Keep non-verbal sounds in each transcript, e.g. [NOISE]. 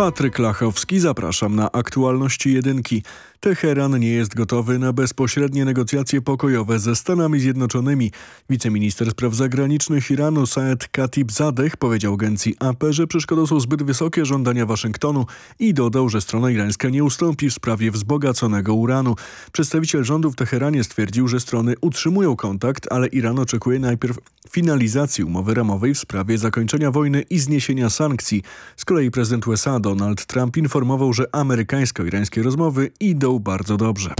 Patryk Lachowski, zapraszam na aktualności jedynki. Teheran nie jest gotowy na bezpośrednie negocjacje pokojowe ze Stanami Zjednoczonymi. Wiceminister spraw zagranicznych Iranu Saed Khatib Zadeh powiedział agencji AP, że przeszkodą są zbyt wysokie żądania Waszyngtonu i dodał, że strona irańska nie ustąpi w sprawie wzbogaconego uranu. Przedstawiciel rządu w Teheranie stwierdził, że strony utrzymują kontakt, ale Iran oczekuje najpierw finalizacji umowy ramowej w sprawie zakończenia wojny i zniesienia sankcji. Z kolei prezydent USA Donald Trump informował, że amerykańsko-irańskie rozmowy idą bardzo dobrze.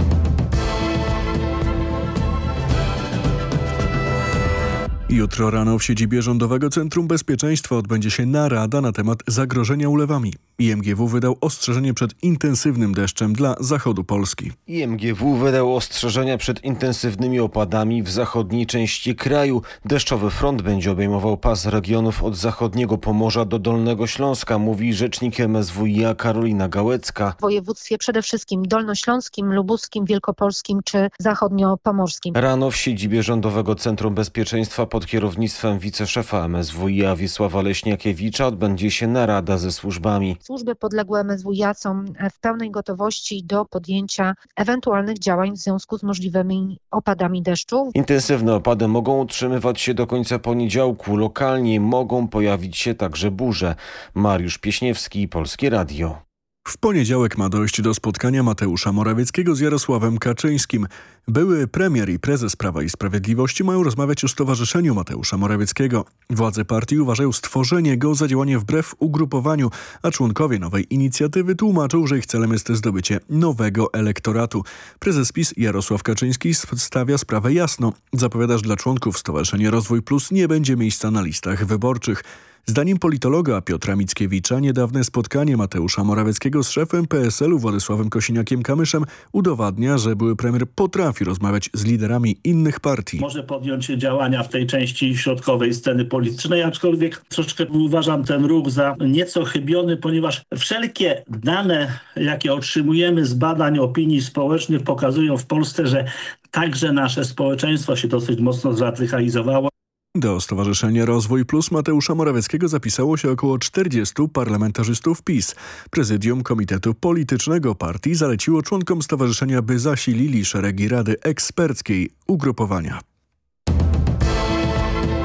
Jutro rano w siedzibie Rządowego Centrum Bezpieczeństwa odbędzie się narada na temat zagrożenia ulewami. IMGW wydał ostrzeżenie przed intensywnym deszczem dla zachodu Polski. IMGW wydał ostrzeżenia przed intensywnymi opadami w zachodniej części kraju. Deszczowy front będzie obejmował pas regionów od zachodniego Pomorza do Dolnego Śląska, mówi rzecznik MSWiA Karolina Gałecka. W województwie przede wszystkim dolnośląskim, lubuskim, wielkopolskim czy zachodniopomorskim. Rano w siedzibie Rządowego Centrum Bezpieczeństwa pod kierownictwem wiceszefa MSWiA Wiesława Leśniakiewicza odbędzie się narada ze służbami. Służby podległe MSWiA są w pełnej gotowości do podjęcia ewentualnych działań w związku z możliwymi opadami deszczu. Intensywne opady mogą utrzymywać się do końca poniedziałku. Lokalnie mogą pojawić się także burze. Mariusz Pieśniewski, Polskie Radio. W poniedziałek ma dojść do spotkania Mateusza Morawieckiego z Jarosławem Kaczyńskim. Były premier i prezes Prawa i Sprawiedliwości mają rozmawiać o Stowarzyszeniu Mateusza Morawieckiego. Władze partii uważają stworzenie go za działanie wbrew ugrupowaniu, a członkowie nowej inicjatywy tłumaczą, że ich celem jest zdobycie nowego elektoratu. Prezes PiS Jarosław Kaczyński stawia sprawę jasno. Zapowiada, że dla członków Stowarzyszenia Rozwój Plus nie będzie miejsca na listach wyborczych. Zdaniem politologa Piotra Mickiewicza niedawne spotkanie Mateusza Morawieckiego z szefem PSL-u Władysławem Kosiniakiem-Kamyszem udowadnia, że były premier potrafi rozmawiać z liderami innych partii. Może podjąć działania w tej części środkowej sceny politycznej, aczkolwiek troszeczkę uważam ten ruch za nieco chybiony, ponieważ wszelkie dane, jakie otrzymujemy z badań opinii społecznych pokazują w Polsce, że także nasze społeczeństwo się dosyć mocno zradykalizowało. Do Stowarzyszenia Rozwój Plus Mateusza Morawieckiego zapisało się około 40 parlamentarzystów PiS. Prezydium Komitetu Politycznego Partii zaleciło członkom stowarzyszenia, by zasilili szeregi Rady Eksperckiej ugrupowania.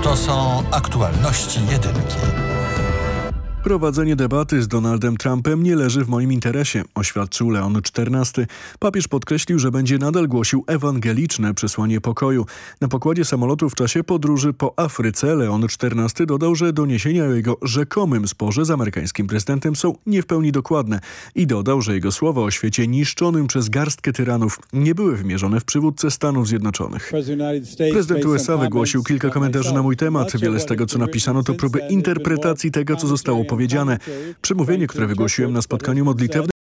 To są aktualności jedynki. Prowadzenie debaty z Donaldem Trumpem nie leży w moim interesie, oświadczył Leon XIV. Papież podkreślił, że będzie nadal głosił ewangeliczne przesłanie pokoju. Na pokładzie samolotu w czasie podróży po Afryce Leon XIV dodał, że doniesienia o jego rzekomym sporze z amerykańskim prezydentem są nie w pełni dokładne i dodał, że jego słowa o świecie niszczonym przez garstkę tyranów nie były wymierzone w przywódcę Stanów Zjednoczonych. Prezydent USA wygłosił kilka komentarzy na mój temat. Wiele z tego, co napisano, to próby interpretacji tego, co zostało powiedziane powiedziane. Przemówienie, które wygłosiłem na spotkaniu modlitewnym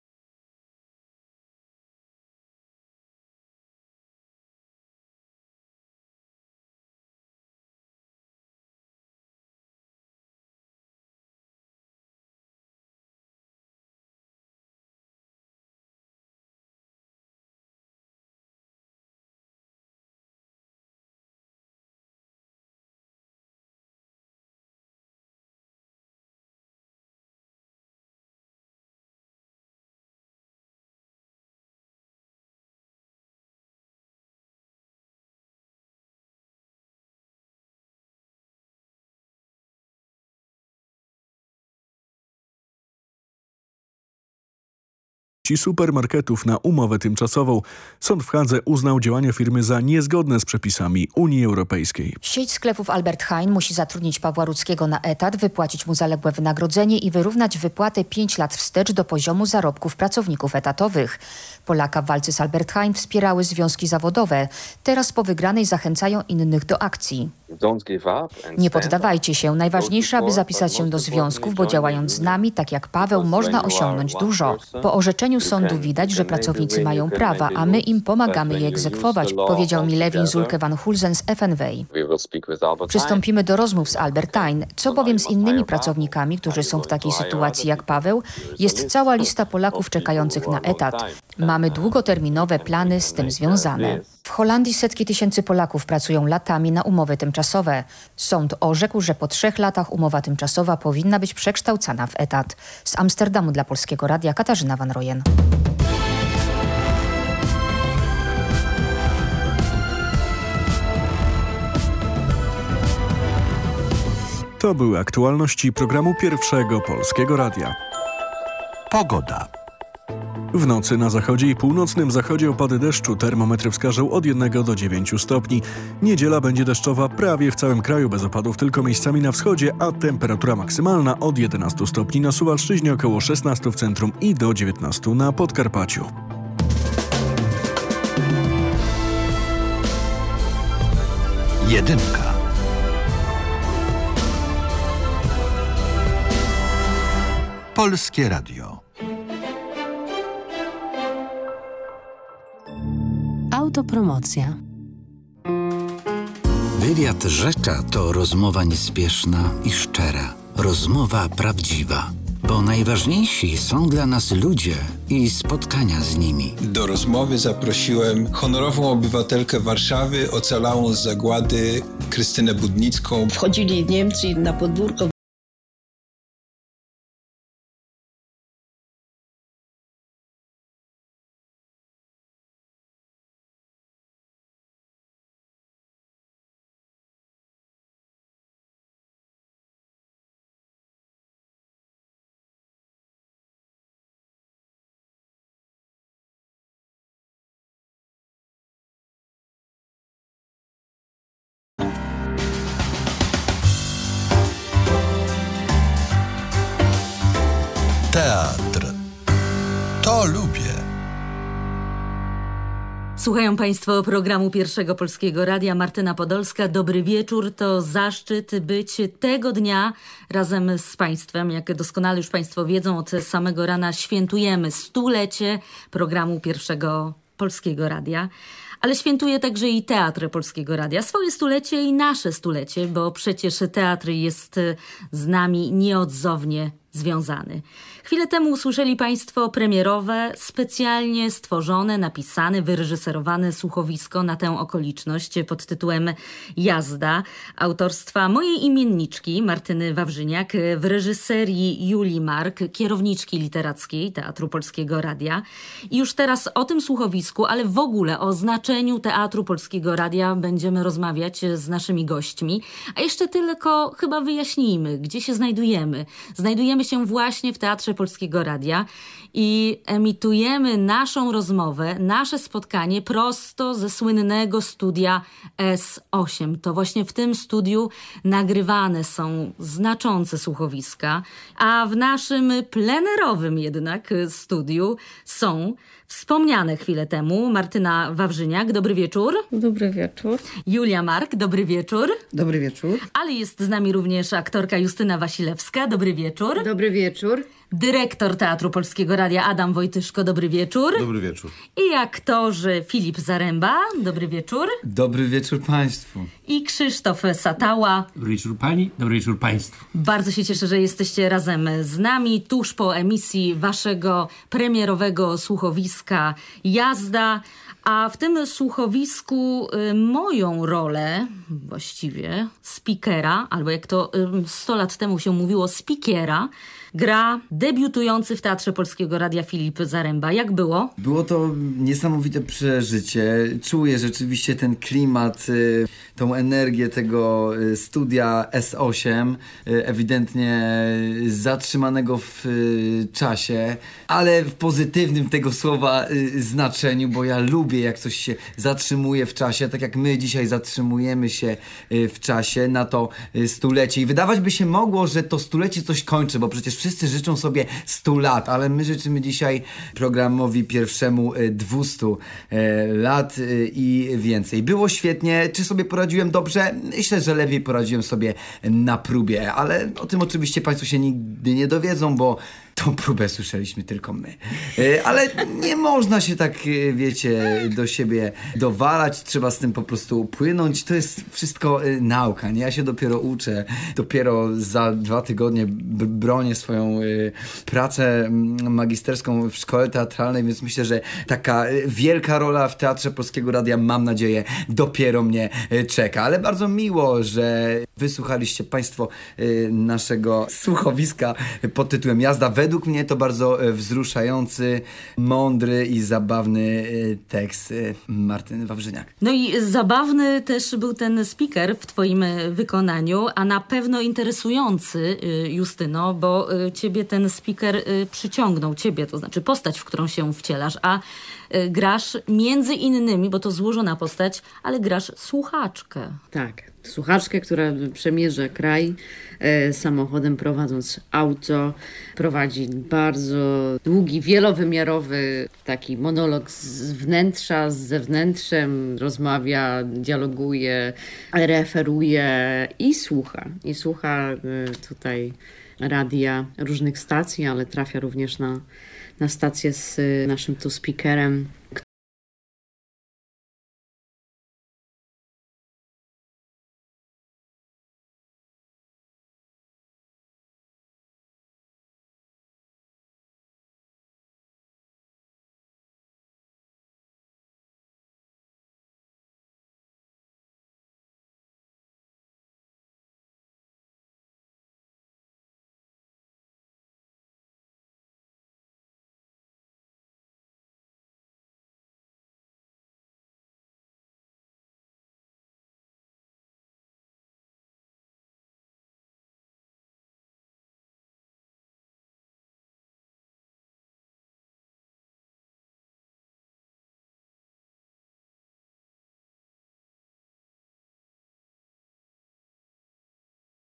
supermarketów na umowę tymczasową. Sąd w Hadze uznał działania firmy za niezgodne z przepisami Unii Europejskiej. Sieć sklepów Albert Heijn musi zatrudnić Pawła Rudzkiego na etat, wypłacić mu zaległe wynagrodzenie i wyrównać wypłatę 5 lat wstecz do poziomu zarobków pracowników etatowych. Polaka w walce z Albert Heijn wspierały związki zawodowe. Teraz po wygranej zachęcają innych do akcji. Nie poddawajcie się. Najważniejsze, aby zapisać się do związków, bo działając z nami, tak jak Paweł, można osiągnąć dużo. Po orzeczeniu sądu widać, że pracownicy mają prawa, a my im pomagamy je egzekwować, powiedział mi Lewin Zulke van Hulzen z FNW. Przystąpimy do rozmów z Albertine. Co bowiem z innymi pracownikami, którzy są w takiej sytuacji jak Paweł? Jest cała lista Polaków czekających na etat. Mamy długoterminowe plany z tym związane. W Holandii setki tysięcy Polaków pracują latami na umowy tymczasowe. Sąd orzekł, że po trzech latach umowa tymczasowa powinna być przekształcana w etat. Z Amsterdamu dla Polskiego Radia Katarzyna Van Rojen. To były aktualności programu Pierwszego Polskiego Radia. Pogoda. W nocy na zachodzie i północnym zachodzie opady deszczu termometry wskażą od 1 do 9 stopni. Niedziela będzie deszczowa prawie w całym kraju bez opadów, tylko miejscami na wschodzie, a temperatura maksymalna od 11 stopni na Suwalszczyźnie, około 16 w centrum i do 19 na Podkarpaciu. Jedynka. Polskie Radio. Autopromocja. Wywiad Rzecza to rozmowa niespieszna i szczera. Rozmowa prawdziwa. Bo najważniejsi są dla nas ludzie i spotkania z nimi. Do rozmowy zaprosiłem honorową obywatelkę Warszawy, ocalałą z zagłady Krystynę Budnicką. Wchodzili Niemcy na podwórko. Słuchają Państwo programu Pierwszego Polskiego Radia. Martyna Podolska. Dobry wieczór. To zaszczyt być tego dnia razem z Państwem. Jak doskonale już Państwo wiedzą, od samego rana świętujemy stulecie programu Pierwszego Polskiego Radia. Ale świętuje także i Teatr Polskiego Radia. Swoje stulecie i nasze stulecie, bo przecież teatr jest z nami nieodzownie związany. Chwilę temu usłyszeli Państwo premierowe, specjalnie stworzone, napisane, wyreżyserowane słuchowisko na tę okoliczność pod tytułem Jazda autorstwa mojej imienniczki Martyny Wawrzyniak w reżyserii Julii Mark, kierowniczki literackiej Teatru Polskiego Radia. I już teraz o tym słuchowisku, ale w ogóle o znaczeniu Teatru Polskiego Radia będziemy rozmawiać z naszymi gośćmi. A jeszcze tylko chyba wyjaśnijmy, gdzie się znajdujemy. Znajdujemy się właśnie w Teatrze Polskiego Radia i emitujemy naszą rozmowę, nasze spotkanie prosto ze słynnego studia S8. To właśnie w tym studiu nagrywane są znaczące słuchowiska, a w naszym plenerowym jednak studiu są wspomniane chwilę temu Martyna Wawrzyniak, dobry wieczór. Dobry wieczór. Julia Mark, dobry wieczór. Dobry wieczór. Ale jest z nami również aktorka Justyna Wasilewska, dobry wieczór. Dobry wieczór. Dyrektor Teatru Polskiego Radia Adam Wojtyszko, dobry wieczór. Dobry wieczór. I aktorzy Filip Zaręba, dobry wieczór. Dobry wieczór Państwu. I Krzysztof Satała. Dobry wieczór Pani, dobry wieczór Państwu. Bardzo się cieszę, że jesteście razem z nami tuż po emisji waszego premierowego słuchowiska Jazda. A w tym słuchowisku y, moją rolę, właściwie speakera, albo jak to y, 100 lat temu się mówiło, speakera, gra debiutujący w Teatrze Polskiego Radia Filip Zaręba. Jak było? Było to niesamowite przeżycie. Czuję rzeczywiście ten klimat, y, tą energię tego y, studia S8, y, ewidentnie zatrzymanego w czasie, ale w pozytywnym tego słowa znaczeniu, bo ja lubię jak coś się zatrzymuje w czasie, tak jak my dzisiaj zatrzymujemy się w czasie na to stulecie. I wydawać by się mogło, że to stulecie coś kończy, bo przecież wszyscy życzą sobie 100 lat, ale my życzymy dzisiaj programowi pierwszemu y, 200 y, lat y, i więcej. Było świetnie. Czy sobie poradziłem dobrze? Myślę, że lepiej poradziłem sobie na próbie, ale o tym oczywiście Państwo się nigdy nie dowiedzą, bo tą próbę słyszeliśmy tylko my. E, ale nie można się tak, e, wiecie, do siebie dowalać, trzeba z tym po prostu płynąć. To jest wszystko e, nauka, nie? Ja się dopiero uczę, dopiero za dwa tygodnie bronię swoją pracę magisterską w szkole teatralnej, więc myślę, że taka wielka rola w Teatrze Polskiego Radia, mam nadzieję, dopiero mnie czeka. Ale bardzo miło, że wysłuchaliście Państwo naszego słuchowiska pod tytułem Jazda. Według mnie to bardzo e, wzruszający, mądry i zabawny e, tekst e, Martyny Wawrzyniak. No i zabawny też był ten speaker w twoim wykonaniu, a na pewno interesujący, Justyno, bo ciebie ten speaker przyciągnął, ciebie, to znaczy postać, w którą się wcielasz, a grasz między innymi, bo to złożona postać, ale grasz słuchaczkę. Tak, słuchaczkę, która przemierza kraj e, samochodem prowadząc auto. Prowadzi bardzo długi, wielowymiarowy taki monolog z wnętrza, z zewnętrzem. Rozmawia, dialoguje, referuje i słucha. I słucha e, tutaj radia różnych stacji, ale trafia również na, na stację z naszym tu speakerem,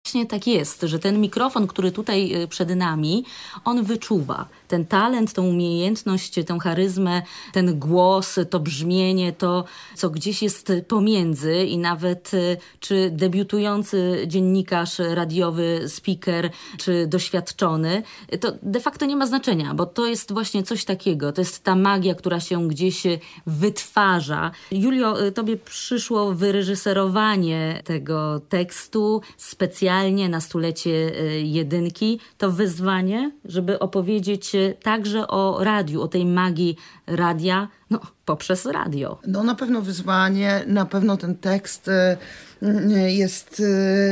właśnie tak jest, że ten mikrofon, który tutaj y, przed nami, on wyczuwa ten talent, tą umiejętność, tę charyzmę, ten głos, to brzmienie, to co gdzieś jest pomiędzy i nawet y, czy debiutujący dziennikarz radiowy, speaker, czy doświadczony, to de facto nie ma znaczenia, bo to jest właśnie coś takiego, to jest ta magia, która się gdzieś wytwarza. Julio, y, tobie przyszło wyreżyserowanie tego tekstu specjalnie specjalnie na stulecie y, jedynki, to wyzwanie, żeby opowiedzieć także o radiu, o tej magii radia, no poprzez radio. No na pewno wyzwanie, na pewno ten tekst y, jest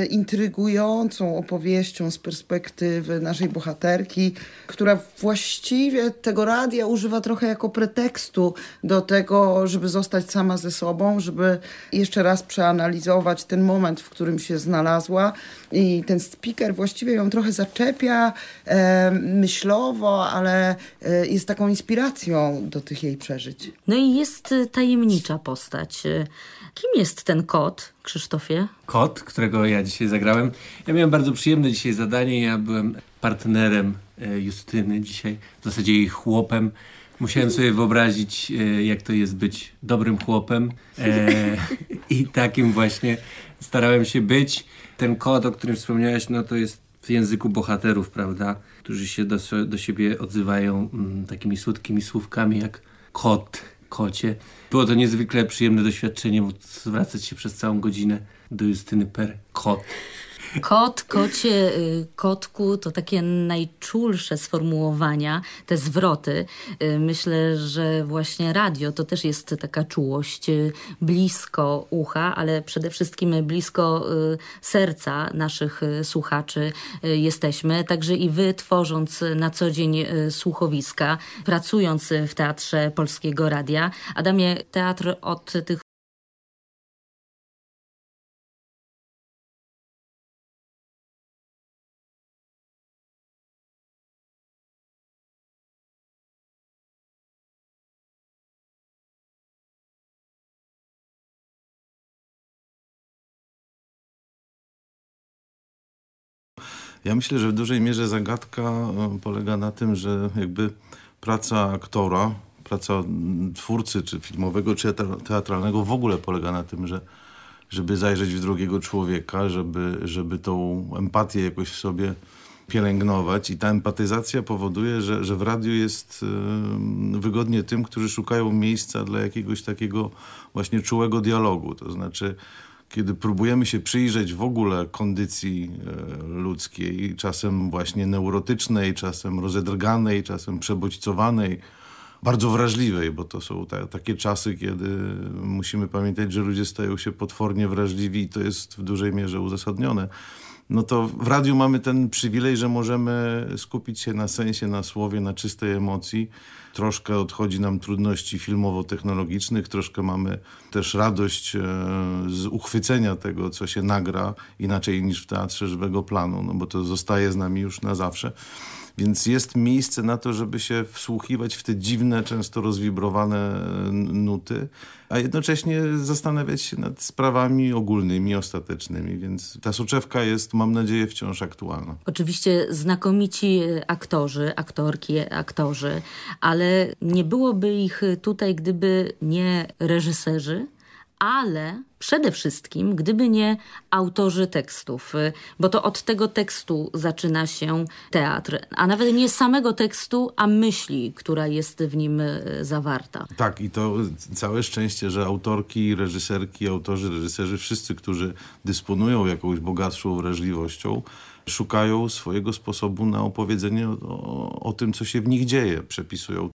intrygującą opowieścią z perspektywy naszej bohaterki, która właściwie tego radia używa trochę jako pretekstu do tego, żeby zostać sama ze sobą, żeby jeszcze raz przeanalizować ten moment, w którym się znalazła i ten speaker właściwie ją trochę zaczepia e, myślowo, ale e, jest taką inspiracją do tych jej przeżyć. No i jest y, tajemnicza postać. Y, kim jest ten kot, Krzysztofie? Kot, którego ja dzisiaj zagrałem. Ja miałem bardzo przyjemne dzisiaj zadanie. Ja byłem partnerem e, Justyny dzisiaj, w zasadzie jej chłopem. Musiałem sobie wyobrazić, jak to jest być dobrym chłopem. [LAUGHS] I takim właśnie starałem się być ten kod, o którym wspomniałeś, no to jest w języku bohaterów, prawda? Którzy się do, do siebie odzywają mm, takimi słodkimi słówkami jak kot, kocie. Było to niezwykle przyjemne doświadczenie, bo zwracać się przez całą godzinę do Justyny per kot. Kot, kocie, y, kotku to takie najczulsze sformułowania, te zwroty. Y, myślę, że właśnie radio to też jest taka czułość y, blisko ucha, ale przede wszystkim blisko serca naszych słuchaczy jesteśmy. Także i wy tworząc na co dzień słuchowiska, pracując w Teatrze Polskiego Radia. Adamie, teatr od tych Ja myślę, że w dużej mierze zagadka e, polega na tym, że jakby praca aktora, praca twórcy, czy filmowego, czy teatralnego w ogóle polega na tym, że żeby zajrzeć w drugiego człowieka, żeby, żeby tą empatię jakoś w sobie pielęgnować i ta empatyzacja powoduje, że, że w radiu jest y, wygodnie tym, którzy szukają miejsca dla jakiegoś takiego właśnie czułego dialogu. To znaczy, kiedy próbujemy się przyjrzeć w ogóle kondycji e, ludzkiej, czasem właśnie neurotycznej, czasem rozedrganej, czasem przebodźcowanej, bardzo wrażliwej, bo to są ta, takie czasy, kiedy musimy pamiętać, że ludzie stają się potwornie wrażliwi i to jest w dużej mierze uzasadnione no to w radiu mamy ten przywilej, że możemy skupić się na sensie, na słowie, na czystej emocji. Troszkę odchodzi nam trudności filmowo-technologicznych, troszkę mamy też radość e, z uchwycenia tego, co się nagra, inaczej niż w teatrze żywego planu, no bo to zostaje z nami już na zawsze. Więc jest miejsce na to, żeby się wsłuchiwać w te dziwne, często rozwibrowane nuty, a jednocześnie zastanawiać się nad sprawami ogólnymi, ostatecznymi. Więc ta soczewka jest, mam nadzieję, wciąż aktualna. Oczywiście znakomici aktorzy, aktorki, aktorzy, ale nie byłoby ich tutaj, gdyby nie reżyserzy, ale przede wszystkim, gdyby nie autorzy tekstów, y, bo to od tego tekstu zaczyna się teatr, a nawet nie samego tekstu, a myśli, która jest w nim y, zawarta. Tak, i to całe szczęście, że autorki, reżyserki, autorzy, reżyserzy, wszyscy, którzy dysponują jakąś bogatszą wrażliwością, szukają swojego sposobu na opowiedzenie o, o, o tym, co się w nich dzieje. Przepisują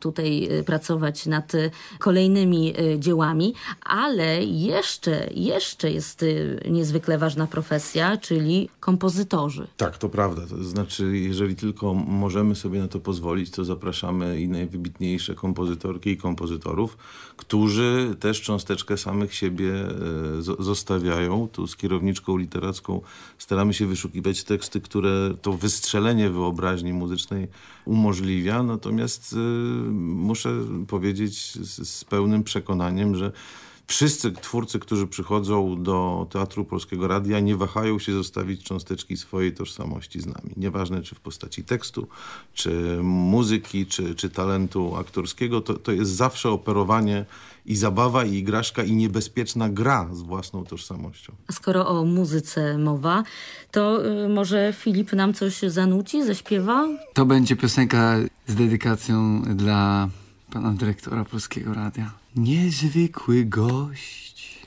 tutaj y, pracować nad kolejnymi y, dziełami, ale jeszcze, jeszcze jest niezwykle ważna profesja, czyli kompozytorzy. Tak, to prawda. To znaczy, jeżeli tylko możemy sobie na to pozwolić, to zapraszamy i najwybitniejsze kompozytorki i kompozytorów, którzy też cząsteczkę samych siebie zostawiają. Tu z kierowniczką literacką staramy się wyszukiwać teksty, które to wystrzelenie wyobraźni muzycznej umożliwia, natomiast Y, muszę powiedzieć z, z pełnym przekonaniem, że wszyscy twórcy, którzy przychodzą do Teatru Polskiego Radia nie wahają się zostawić cząsteczki swojej tożsamości z nami. Nieważne czy w postaci tekstu, czy muzyki, czy, czy talentu aktorskiego, to, to jest zawsze operowanie i zabawa, i igraszka, i niebezpieczna gra z własną tożsamością. A skoro o muzyce mowa, to y, może Filip nam coś zanuci, zaśpiewa? To będzie piosenka z dedykacją dla pana dyrektora Polskiego Radia. Niezwykły gość,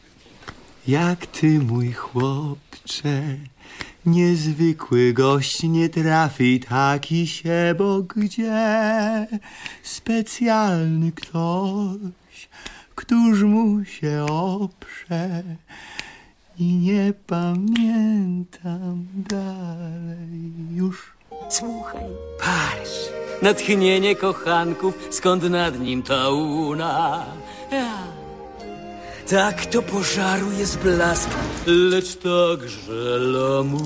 jak ty mój chłopcze. Niezwykły gość nie trafi taki się, bo gdzie specjalny ktoś, któż mu się oprze i nie pamiętam dalej już. Słuchaj, patrz, natchnienie kochanków, skąd nad nim ta łuna. Ja. Tak to pożaru jest blask, lecz także lamu.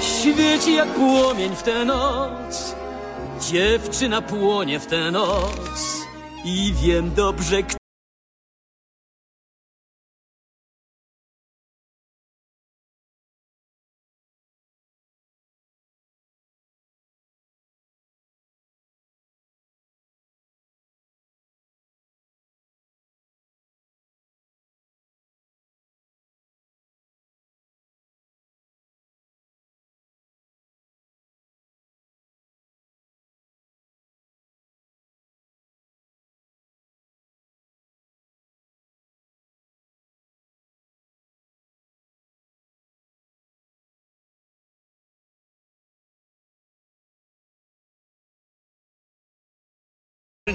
Świeci jak płomień w tę noc, dziewczyna płonie w tę noc i wiem dobrze,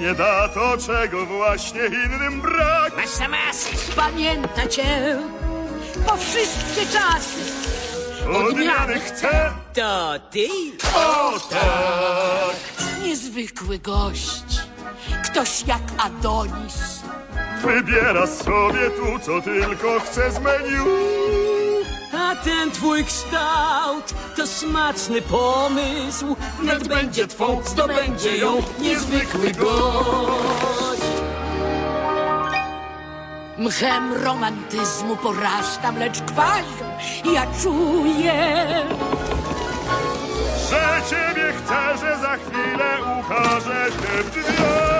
Nie da to, czego właśnie innym brak. Masz sama pamięta cię po wszystkie czasy. odmiany chcę. To ty? O tak! Niezwykły gość. Ktoś jak Adonis. Wybiera sobie tu, co tylko chce z menu. Ten twój kształt to smaczny pomysł. Wnet będzie twą, zdobędzie ją niezwykły gość. Mchem romantyzmu porastam, lecz gwaździą ja czuję. Że ciebie chcę, że za chwilę ukaże się w drzwiach.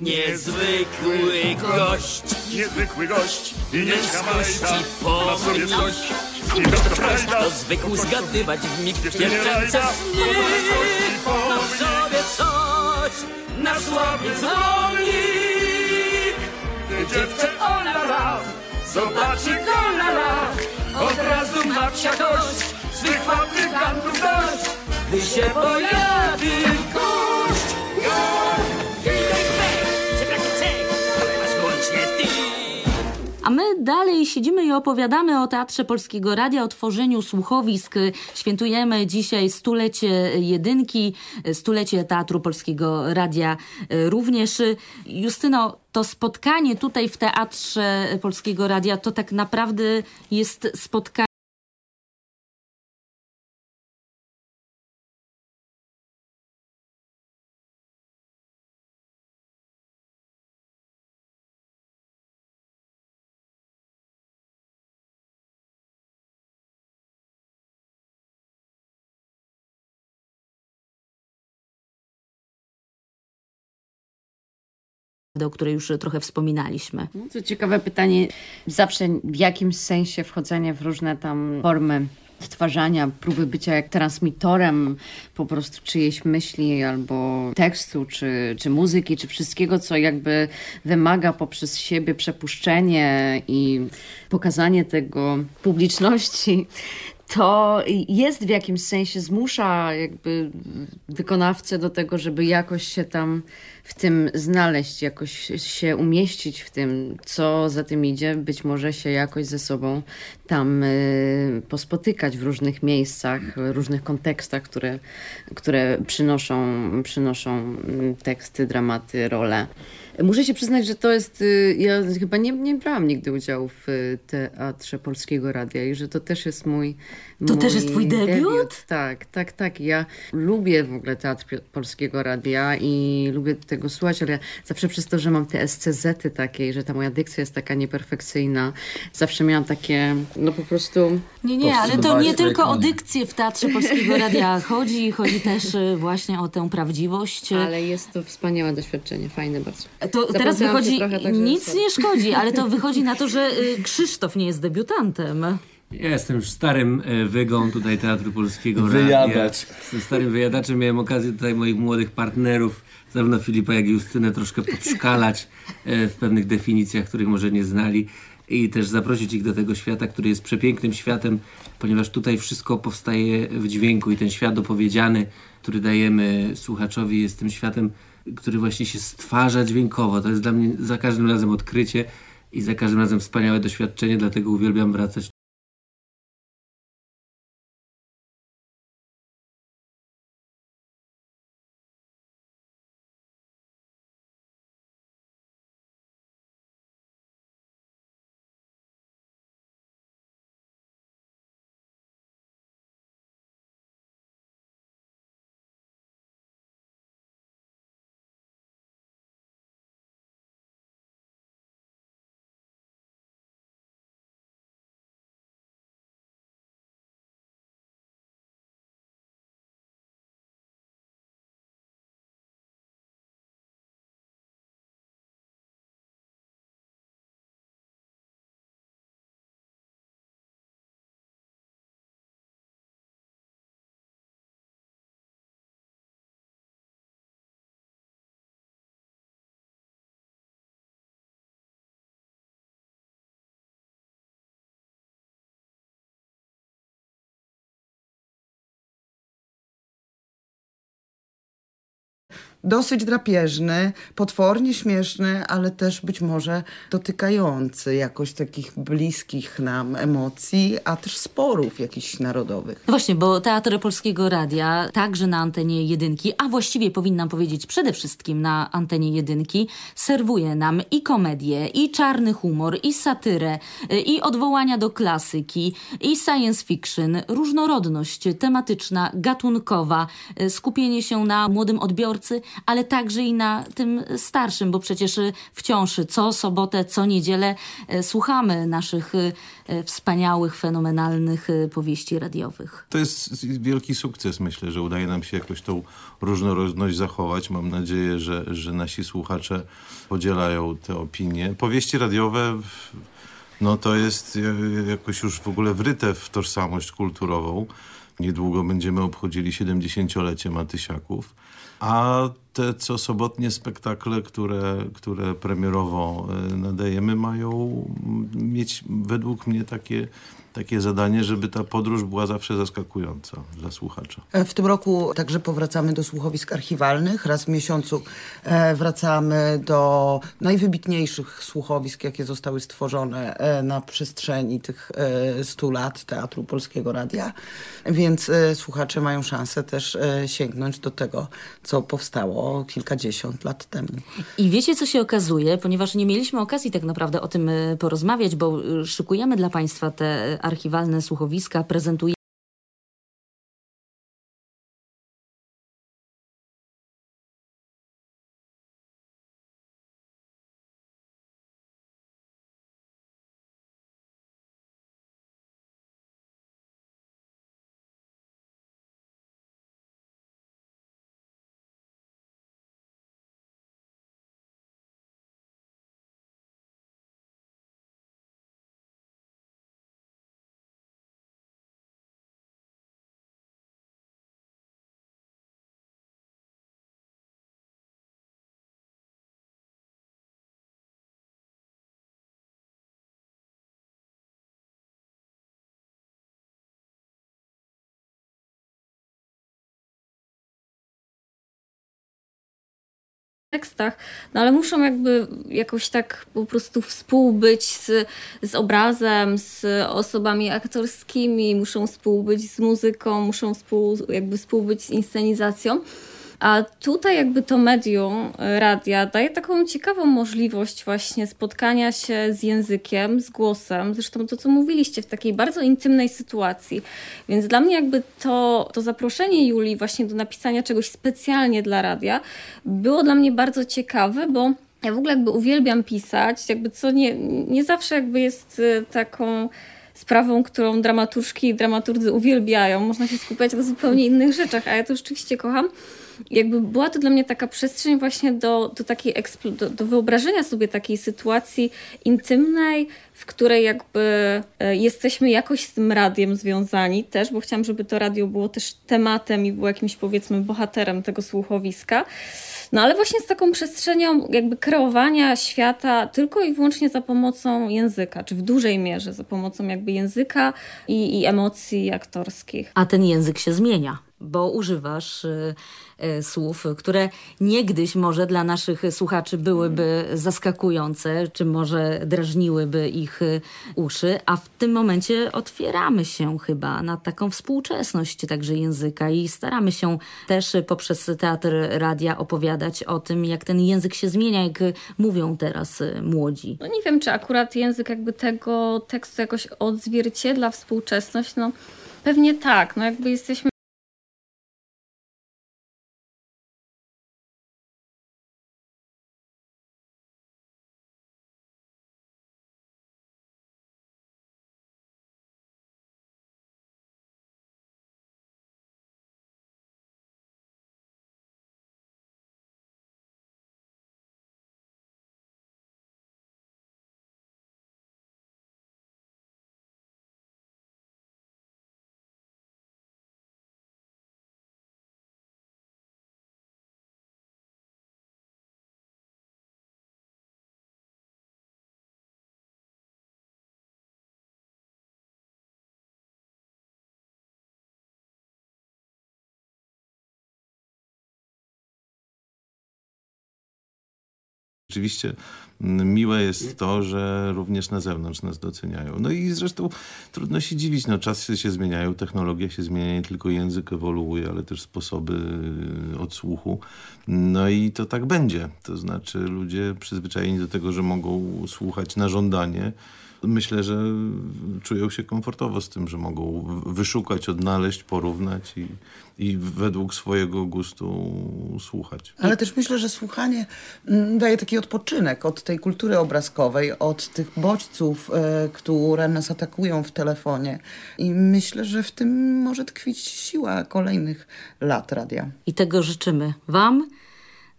Niezwykły gość. Niezwykły gość i nie Męskości ma sobie coś. I to zwykł zgadywać w mig dziewczęce sny. Ma w sobie coś, na słabie dzwoni. Gdy dziewczę ona ram, zobaczy ram. Od razu ma wsiadość, swych chłopnych gantów dość. Gdy się pojawi dalej siedzimy i opowiadamy o Teatrze Polskiego Radia, o tworzeniu słuchowisk. Świętujemy dzisiaj stulecie jedynki, stulecie Teatru Polskiego Radia również. Justyno, to spotkanie tutaj w Teatrze Polskiego Radia to tak naprawdę jest spotkanie o której już trochę wspominaliśmy. No, co ciekawe pytanie, zawsze w jakimś sensie wchodzenie w różne tam formy stwarzania, próby bycia jak transmitorem po prostu czyjejś myśli albo tekstu, czy, czy muzyki, czy wszystkiego, co jakby wymaga poprzez siebie przepuszczenie i pokazanie tego publiczności, to jest w jakimś sensie zmusza jakby wykonawcę do tego, żeby jakoś się tam w tym znaleźć, jakoś się umieścić w tym, co za tym idzie, być może się jakoś ze sobą tam y, pospotykać w różnych miejscach, w różnych kontekstach, które, które przynoszą, przynoszą teksty, dramaty, role. Muszę się przyznać, że to jest. y, Ja chyba nie, nie brałam nigdy udziału w y, Teatrze Polskiego Radia i że to też jest mój. To mój też jest twój debiut? Tak, tak, tak. Ja lubię w ogóle Teatr Polskiego Radia i lubię tego słuchać, ale zawsze przez to, że mam te SCZ-y takie że ta moja dykcja jest taka nieperfekcyjna, zawsze miałam takie, no po prostu. Nie, nie, ale to nie tylko o dykcję w Teatrze Polskiego Radia chodzi, chodzi też y, właśnie o tę prawdziwość. Ale jest to wspaniałe doświadczenie, fajne bardzo. To teraz wychodzi, także nic nie szkodzi, ale to wychodzi na to, że y, Krzysztof nie jest debiutantem. Ja jestem już starym e, wygą tutaj Teatru Polskiego Wyjadacz. Jestem starym wyjadaczem. Miałem okazję tutaj moich młodych partnerów, zarówno Filipa, jak i Justynę, troszkę podszkalać e, w pewnych definicjach, których może nie znali. I też zaprosić ich do tego świata, który jest przepięknym światem, ponieważ tutaj wszystko powstaje w dźwięku i ten świat opowiedziany, który dajemy słuchaczowi, jest tym światem, który właśnie się stwarza dźwiękowo. To jest dla mnie za każdym razem odkrycie i za każdym razem wspaniałe doświadczenie, dlatego uwielbiam wracać dosyć drapieżny, potwornie śmieszny, ale też być może dotykający jakoś takich bliskich nam emocji, a też sporów jakichś narodowych. No właśnie, bo Teatr Polskiego Radia także na antenie jedynki, a właściwie powinnam powiedzieć przede wszystkim na antenie jedynki, serwuje nam i komedię, i czarny humor, i satyrę, i odwołania do klasyki, i science fiction, różnorodność tematyczna, gatunkowa, skupienie się na młodym odbiorcy, ale także i na tym starszym, bo przecież wciąż co sobotę, co niedzielę słuchamy naszych wspaniałych, fenomenalnych powieści radiowych. To jest wielki sukces. Myślę, że udaje nam się jakoś tą różnorodność zachować. Mam nadzieję, że, że nasi słuchacze podzielają te opinie. Powieści radiowe no to jest jakoś już w ogóle wryte w tożsamość kulturową. Niedługo będziemy obchodzili 70-lecie Matysiaków. A te co sobotnie spektakle, które, które premierowo nadajemy, mają mieć według mnie takie, takie zadanie, żeby ta podróż była zawsze zaskakująca dla słuchacza. W tym roku także powracamy do słuchowisk archiwalnych. Raz w miesiącu wracamy do najwybitniejszych słuchowisk, jakie zostały stworzone na przestrzeni tych 100 lat Teatru Polskiego Radia. Więc słuchacze mają szansę też sięgnąć do tego, co powstało kilkadziesiąt lat temu. I wiecie, co się okazuje? Ponieważ nie mieliśmy okazji tak naprawdę o tym porozmawiać, bo szykujemy dla Państwa te archiwalne słuchowiska, prezentujemy tekstach, no ale muszą jakby jakoś tak po prostu współbyć z, z obrazem, z osobami aktorskimi, muszą współbyć z muzyką, muszą współ, jakby współbyć z inscenizacją. A tutaj jakby to medium radia daje taką ciekawą możliwość właśnie spotkania się z językiem, z głosem, zresztą to, co mówiliście, w takiej bardzo intymnej sytuacji. Więc dla mnie jakby to, to zaproszenie Julii właśnie do napisania czegoś specjalnie dla radia było dla mnie bardzo ciekawe, bo ja w ogóle jakby uwielbiam pisać, jakby co nie, nie zawsze jakby jest taką sprawą, którą dramaturżki i dramaturdzy uwielbiają. Można się skupiać na zupełnie innych rzeczach, a ja to rzeczywiście kocham. Jakby była to dla mnie taka przestrzeń właśnie do, do takiej do, do wyobrażenia sobie takiej sytuacji intymnej, w której jakby jesteśmy jakoś z tym radiem związani też, bo chciałam, żeby to radio było też tematem i było jakimś powiedzmy bohaterem tego słuchowiska. No ale właśnie z taką przestrzenią jakby kreowania świata tylko i wyłącznie za pomocą języka, czy w dużej mierze za pomocą jakby języka i, i emocji aktorskich. A ten język się zmienia, bo używasz y, y, słów, które niegdyś może dla naszych słuchaczy byłyby zaskakujące, czy może drażniłyby ich y, uszy, a w tym momencie otwieramy się chyba na taką współczesność także języka i staramy się też poprzez teatr radia opowiadać o tym, jak ten język się zmienia, jak mówią teraz młodzi. No nie wiem, czy akurat język jakby tego tekstu jakoś odzwierciedla współczesność, no pewnie tak, no jakby jesteśmy Oczywiście mm, miłe jest to, że również na zewnątrz nas doceniają. No i zresztą trudno się dziwić, no czasy się zmieniają, technologia się zmienia, nie tylko język ewoluuje, ale też sposoby odsłuchu. No i to tak będzie. To znaczy ludzie przyzwyczajeni do tego, że mogą słuchać na żądanie, myślę, że czują się komfortowo z tym, że mogą wyszukać, odnaleźć, porównać i, i według swojego gustu słuchać. Ale też myślę, że słuchanie mm, daje taki odpoczynek od tej kultury obrazkowej, od tych bodźców, e, które nas atakują w telefonie. I myślę, że w tym może tkwić siła kolejnych lat radia. I tego życzymy Wam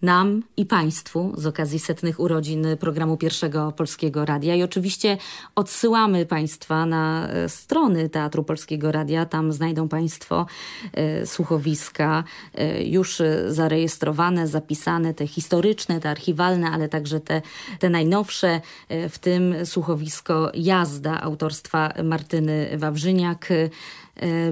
nam i Państwu z okazji setnych urodzin programu Pierwszego Polskiego Radia. I oczywiście odsyłamy Państwa na e, strony Teatru Polskiego Radia. Tam znajdą Państwo e, słuchowiska e, już zarejestrowane, zapisane, te historyczne, te archiwalne, ale także te, te najnowsze, w tym słuchowisko Jazda autorstwa Martyny Wawrzyniak.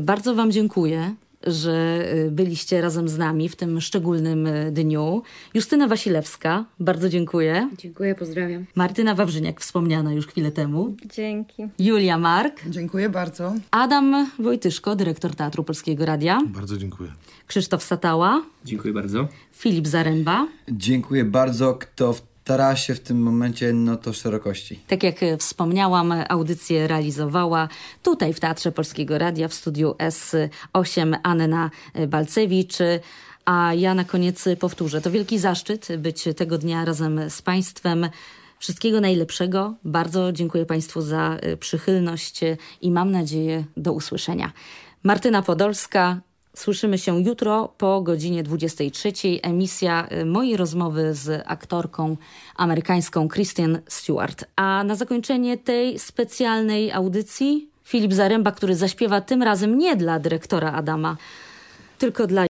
Bardzo Wam dziękuję że y, byliście razem z nami w tym szczególnym y, dniu. Justyna Wasilewska, bardzo dziękuję. Dziękuję, pozdrawiam. Martyna Wawrzyniak, wspomniana już chwilę temu. Dzięki. Julia Mark. Dziękuję bardzo. Adam Wojtyszko, dyrektor Teatru Polskiego Radia. Bardzo dziękuję. Krzysztof Satała. Dziękuję bardzo. Filip Zaręba. Dziękuję bardzo. Kto w tarasie w tym momencie, no to szerokości. Tak jak wspomniałam, audycję realizowała tutaj w Teatrze Polskiego Radia w studiu S8 Anna Balcewicz. A ja na koniec powtórzę, to wielki zaszczyt być tego dnia razem z Państwem. Wszystkiego najlepszego. Bardzo dziękuję Państwu za przychylność i mam nadzieję do usłyszenia. Martyna Podolska, Słyszymy się jutro po godzinie 23. Emisja y, mojej rozmowy z aktorką amerykańską Kristen Stewart. A na zakończenie tej specjalnej audycji Filip Zaręba, który zaśpiewa tym razem nie dla dyrektora Adama, tylko dla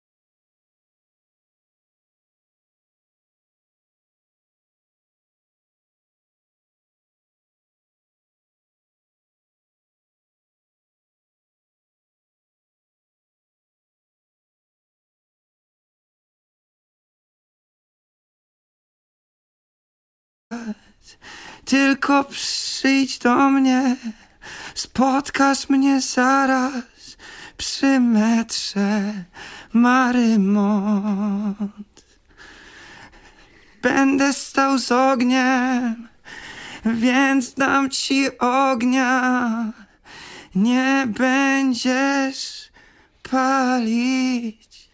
Tylko przyjdź do mnie, spotkasz mnie zaraz przy metrze Marymont. Będę stał z ogniem, więc dam ci ognia. Nie będziesz palić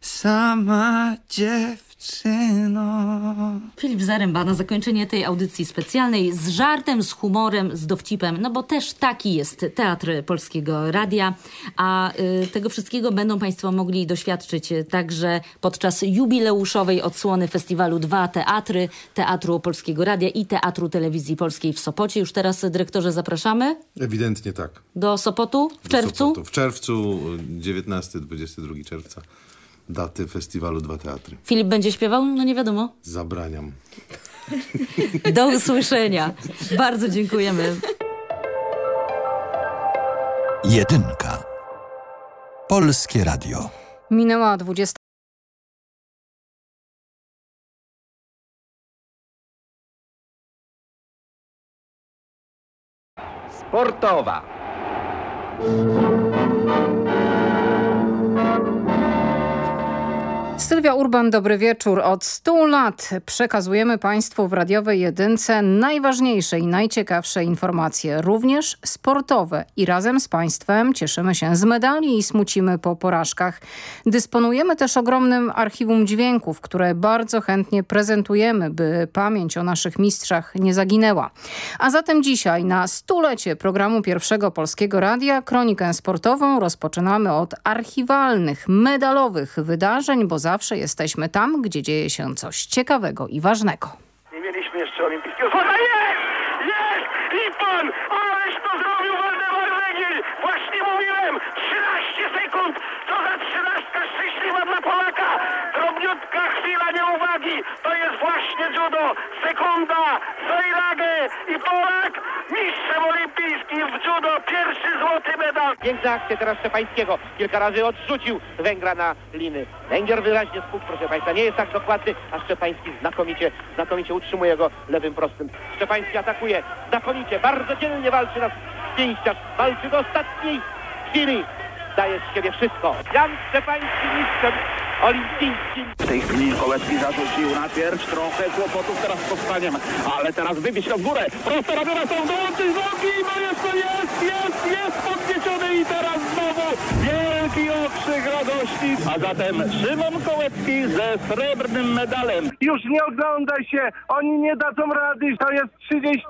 sama dziew dziewczyno. Filip Zaręba na zakończenie tej audycji specjalnej z żartem, z humorem, z dowcipem, no bo też taki jest Teatr Polskiego Radia, a y, tego wszystkiego będą Państwo mogli doświadczyć także podczas jubileuszowej odsłony festiwalu Dwa Teatry, Teatru Polskiego Radia i Teatru Telewizji Polskiej w Sopocie. Już teraz, dyrektorze, zapraszamy? Ewidentnie tak. Do Sopotu w Do czerwcu? Sopotu. W czerwcu, 19-22 czerwca daty festiwalu Dwa Teatry. Filip będzie śpiewał? No nie wiadomo. Zabraniam. [LAUGHS] Do usłyszenia. Bardzo dziękujemy. Jedynka. Polskie Radio. Minęła 20. Sportowa. Sylwia Urban, dobry wieczór. Od 100 lat przekazujemy Państwu w radiowej jedynce najważniejsze i najciekawsze informacje, również sportowe. I razem z Państwem cieszymy się z medali i smucimy po porażkach. Dysponujemy też ogromnym archiwum dźwięków, które bardzo chętnie prezentujemy, by pamięć o naszych mistrzach nie zaginęła. A zatem dzisiaj na stulecie programu Pierwszego Polskiego Radia kronikę sportową rozpoczynamy od archiwalnych, medalowych wydarzeń, bo zawsze zawsze jesteśmy tam, gdzie dzieje się coś ciekawego i ważnego. Nie mieliśmy olimpijskiego złota. Jest! Jest! I pan! Ależ to zrobił Waldemar Legiel! Właśnie mówiłem! 13 sekund! Co za trzynastka szczęśliwa dla Polaka! Drobniutka chwila nieuwagi! To jest właśnie judo, sekunda, Zojragę i Polak mistrzem olimpijskim w judo, pierwszy złoty medal. Piękna akcja teraz Szczepańskiego. Kilka razy odrzucił Węgra na liny. Węgier wyraźnie spód, proszę Państwa. Nie jest tak dokładny, a Szczepański znakomicie, znakomicie utrzymuje go lewym prostym. Szczepański atakuje znakomicie, bardzo dzielnie walczy na pięściach. Walczy do ostatniej chwili. Daje z siebie wszystko. Jan Szczepański mistrzem olimpijskim. W tej chwili Kołecki zarzucił najpierw trochę kłopotów teraz z powstaniem, ale teraz wybić to w górę. Proste ramiona są dołączyć nogi, no jest jest, jest, jest podniesiony i teraz znowu wielki okrzyk radości. A zatem Szymon Kołecki ze srebrnym medalem. Już nie ogląda się, oni nie dadzą rady, to jest 30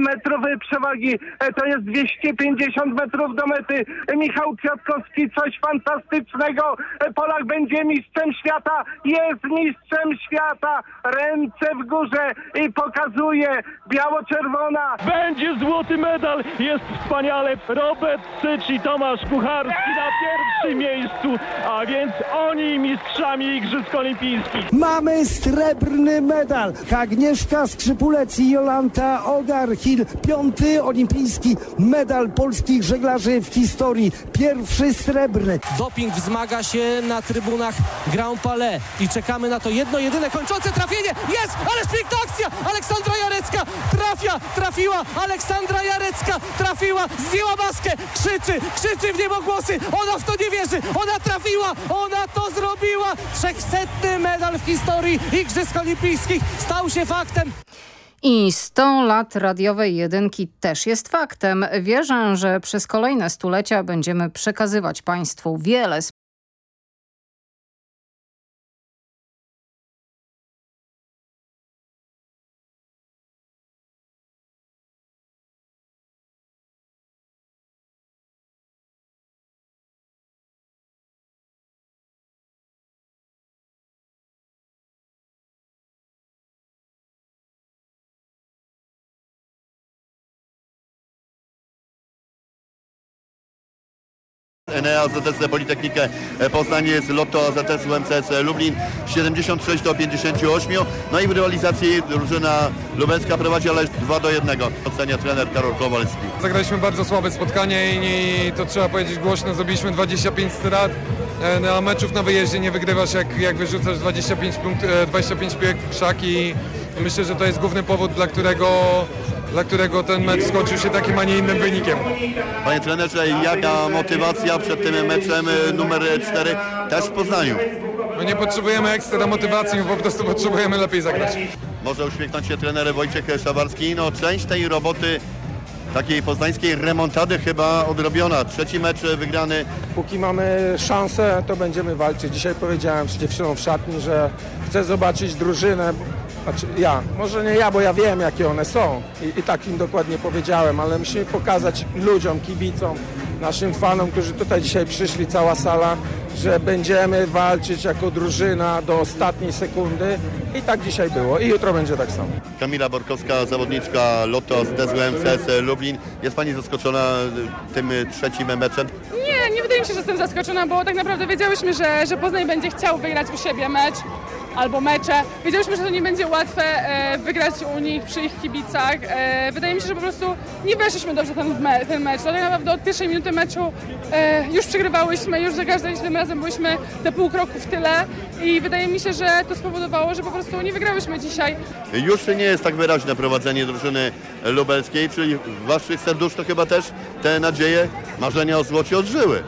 metrów przewagi, e, to jest 250 metrów do mety. Michał Kwiatkowski, coś fantastycznego, E, Polak będzie mistrzem świata, jest mistrzem świata, ręce w górze i pokazuje biało-czerwona. Będzie złoty medal, jest wspaniale. Robert Sycz i Tomasz Kucharski na pierwszym miejscu, a więc oni mistrzami Igrzysk Olimpijskich. Mamy srebrny medal. Agnieszka Skrzypulec i Jolanta Ogar-Hill. Piąty olimpijski medal polskich żeglarzy w historii. Pierwszy srebrny. Doping wzmaga się na trybunach Grand Palais i czekamy na to jedno, jedyne kończące trafienie. Jest! Ależ piękna akcja! Aleksandra Jarecka trafia, trafiła! Aleksandra Jarecka trafiła, zdjęła maskę, krzyczy, krzyczy w niebogłosy. Ona w to nie wierzy, ona trafiła, ona to zrobiła. Trzechsetny medal w historii Igrzysk Olimpijskich stał się faktem. I 100 lat radiowej jedynki też jest faktem. Wierzę, że przez kolejne stulecia będziemy przekazywać Państwu wiele Enea AZS Politechnikę Poznań jest Lotto AZS UMCS Lublin 76 do 58. No i w rywalizacji drużyna lubelska prowadzi ale 2 do 1. Ocenia trener Karol Kowalski. Zagraliśmy bardzo słabe spotkanie i, to trzeba powiedzieć głośno, zrobiliśmy 25 strat. E, Na meczów na wyjeździe nie wygrywasz jak, jak wyrzucasz 25, punkt, e, 25 piłek w krzaki. Myślę, że to jest główny powód, dla którego, dla którego ten mecz skończył się takim, a nie innym wynikiem. Panie trenerze, jaka motywacja przed tym meczem e, numer 4 też w Poznaniu? My nie potrzebujemy ekstra motywacji, po prostu potrzebujemy lepiej zagrać. Może uśmiechnąć się trener Wojciech Szawarski. No część tej roboty takiej poznańskiej remontady chyba odrobiona. Trzeci mecz wygrany. Póki mamy szansę, to będziemy walczyć. Dzisiaj powiedziałem dziewczynom w szatni, że chcę zobaczyć drużynę. Znaczy ja, może nie ja, bo ja wiem jakie one są i, i tak im dokładnie powiedziałem, ale musimy pokazać ludziom, kibicom, naszym fanom, którzy tutaj dzisiaj przyszli, cała sala, że będziemy walczyć jako drużyna do ostatniej sekundy i tak dzisiaj było i jutro będzie tak samo. Kamila Borkowska, zawodniczka Lotto z DSWM CS Lublin. Jest Pani zaskoczona tym trzecim meczem? Nie, nie wydaje mi się, że jestem zaskoczona, bo tak naprawdę wiedziałyśmy, że, że Poznań będzie chciał wygrać u siebie mecz albo mecze. Wiedziałyśmy, że to nie będzie łatwe e, wygrać u nich przy ich kibicach. E, wydaje mi się, że po prostu nie weszliśmy dobrze ten, me, ten mecz. To tak naprawdę od pierwszej minuty meczu e, już przegrywałyśmy, już za każdym razem byliśmy te pół kroku w tyle i wydaje mi się, że to spowodowało, że po prostu nie wygrałyśmy dzisiaj. Już nie jest tak wyraźne prowadzenie drużyny lubelskiej, czyli w Waszych serdusz to chyba też te nadzieje, marzenia o złocie odżyły.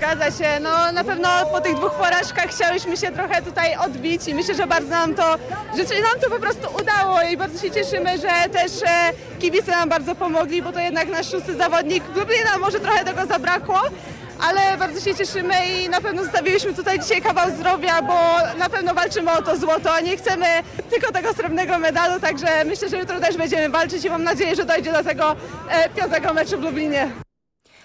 Zgadza się, no na pewno po tych dwóch porażkach chciałyśmy się trochę tutaj odbić i myślę, że bardzo nam to, że nam to po prostu udało i bardzo się cieszymy, że też e, kibice nam bardzo pomogli, bo to jednak nasz szósty zawodnik w Lublinie nam może trochę tego zabrakło, ale bardzo się cieszymy i na pewno zostawiliśmy tutaj dzisiaj kawał zdrowia, bo na pewno walczymy o to złoto, a nie chcemy tylko tego srebrnego medalu, także myślę, że jutro też będziemy walczyć i mam nadzieję, że dojdzie do tego e, piątego meczu w Lublinie.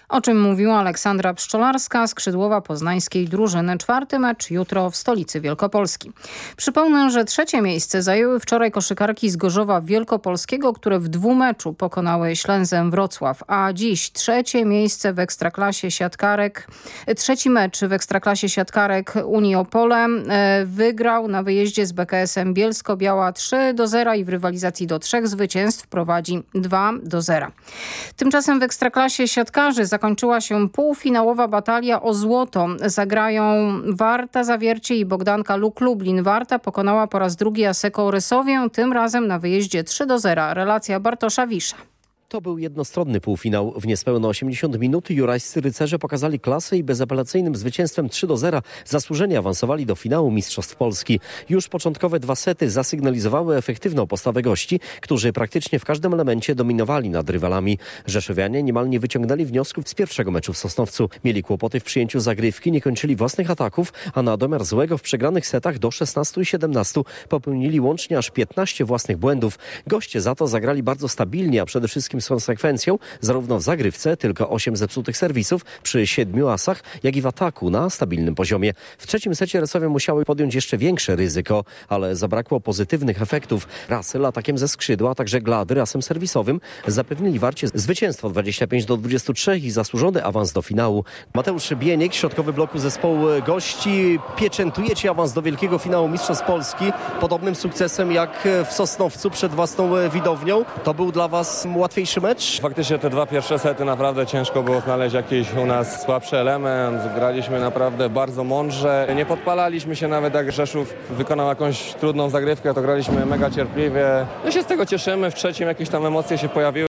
O czym mówiła Aleksandra Pszczolarska, skrzydłowa poznańskiej drużyny. Czwarty mecz jutro w stolicy Wielkopolski. Przypomnę, że trzecie miejsce zajęły wczoraj koszykarki z Gorzowa Wielkopolskiego, które w dwumeczu pokonały Ślęzę Wrocław, a dziś trzecie miejsce w Ekstraklasie siatkarek, trzeci mecz w Ekstraklasie siatkarek Unii Opole e, wygrał na wyjeździe z BKS-em Bielsko-Biała 3 do 0 i w rywalizacji do trzech zwycięstw prowadzi 2 do 0. Tymczasem w Ekstraklasie siatkarzy zakończyła się półfinałowa batalia o złoto. Zagrają Warta Zawiercie i Bogdanka Luk Lublin. Warta pokonała po raz drugi Aseko Rysowię, tym razem na wyjeździe 3 do 0. Relacja Bartosza Wisza. To był jednostronny półfinał. W niespełna 80 minut jurajscy rycerze pokazali klasę i bezapelacyjnym zwycięstwem 3 do 0 zasłużenie awansowali do finału Mistrzostw Polski. Już początkowe dwa sety zasygnalizowały efektywną postawę gości, którzy praktycznie w każdym elemencie dominowali nad rywalami. Rzeszowianie niemal nie wyciągnęli wniosków z pierwszego meczu w Sosnowcu. Mieli kłopoty w przyjęciu zagrywki, nie kończyli własnych ataków, a na domiar złego w przegranych setach do 16 i 17 popełnili łącznie aż 15 własnych błędów. Goście za to zagrali bardzo stabilnie, a przede wszystkim z konsekwencją, zarówno w zagrywce tylko 8 zepsutych serwisów przy 7 asach, jak i w ataku na stabilnym poziomie. W trzecim secie Resowie musiały podjąć jeszcze większe ryzyko, ale zabrakło pozytywnych efektów. Russell atakiem ze skrzydła, a także Glady rasem serwisowym zapewnili Warcie zwycięstwo 25 do 23 i zasłużony awans do finału. Mateusz Bieniek, środkowy bloku zespołu gości, pieczętujecie awans do wielkiego finału Mistrzostw Polski podobnym sukcesem jak w Sosnowcu przed własną widownią. To był dla Was łatwiejszy mecz? Faktycznie te dwa pierwsze sety naprawdę ciężko było znaleźć jakiś u nas słabszy element. Graliśmy naprawdę bardzo mądrze. Nie podpalaliśmy się nawet jak Rzeszów wykonał jakąś trudną zagrywkę, to graliśmy mega cierpliwie. No się z tego cieszymy. W trzecim jakieś tam emocje się pojawiły.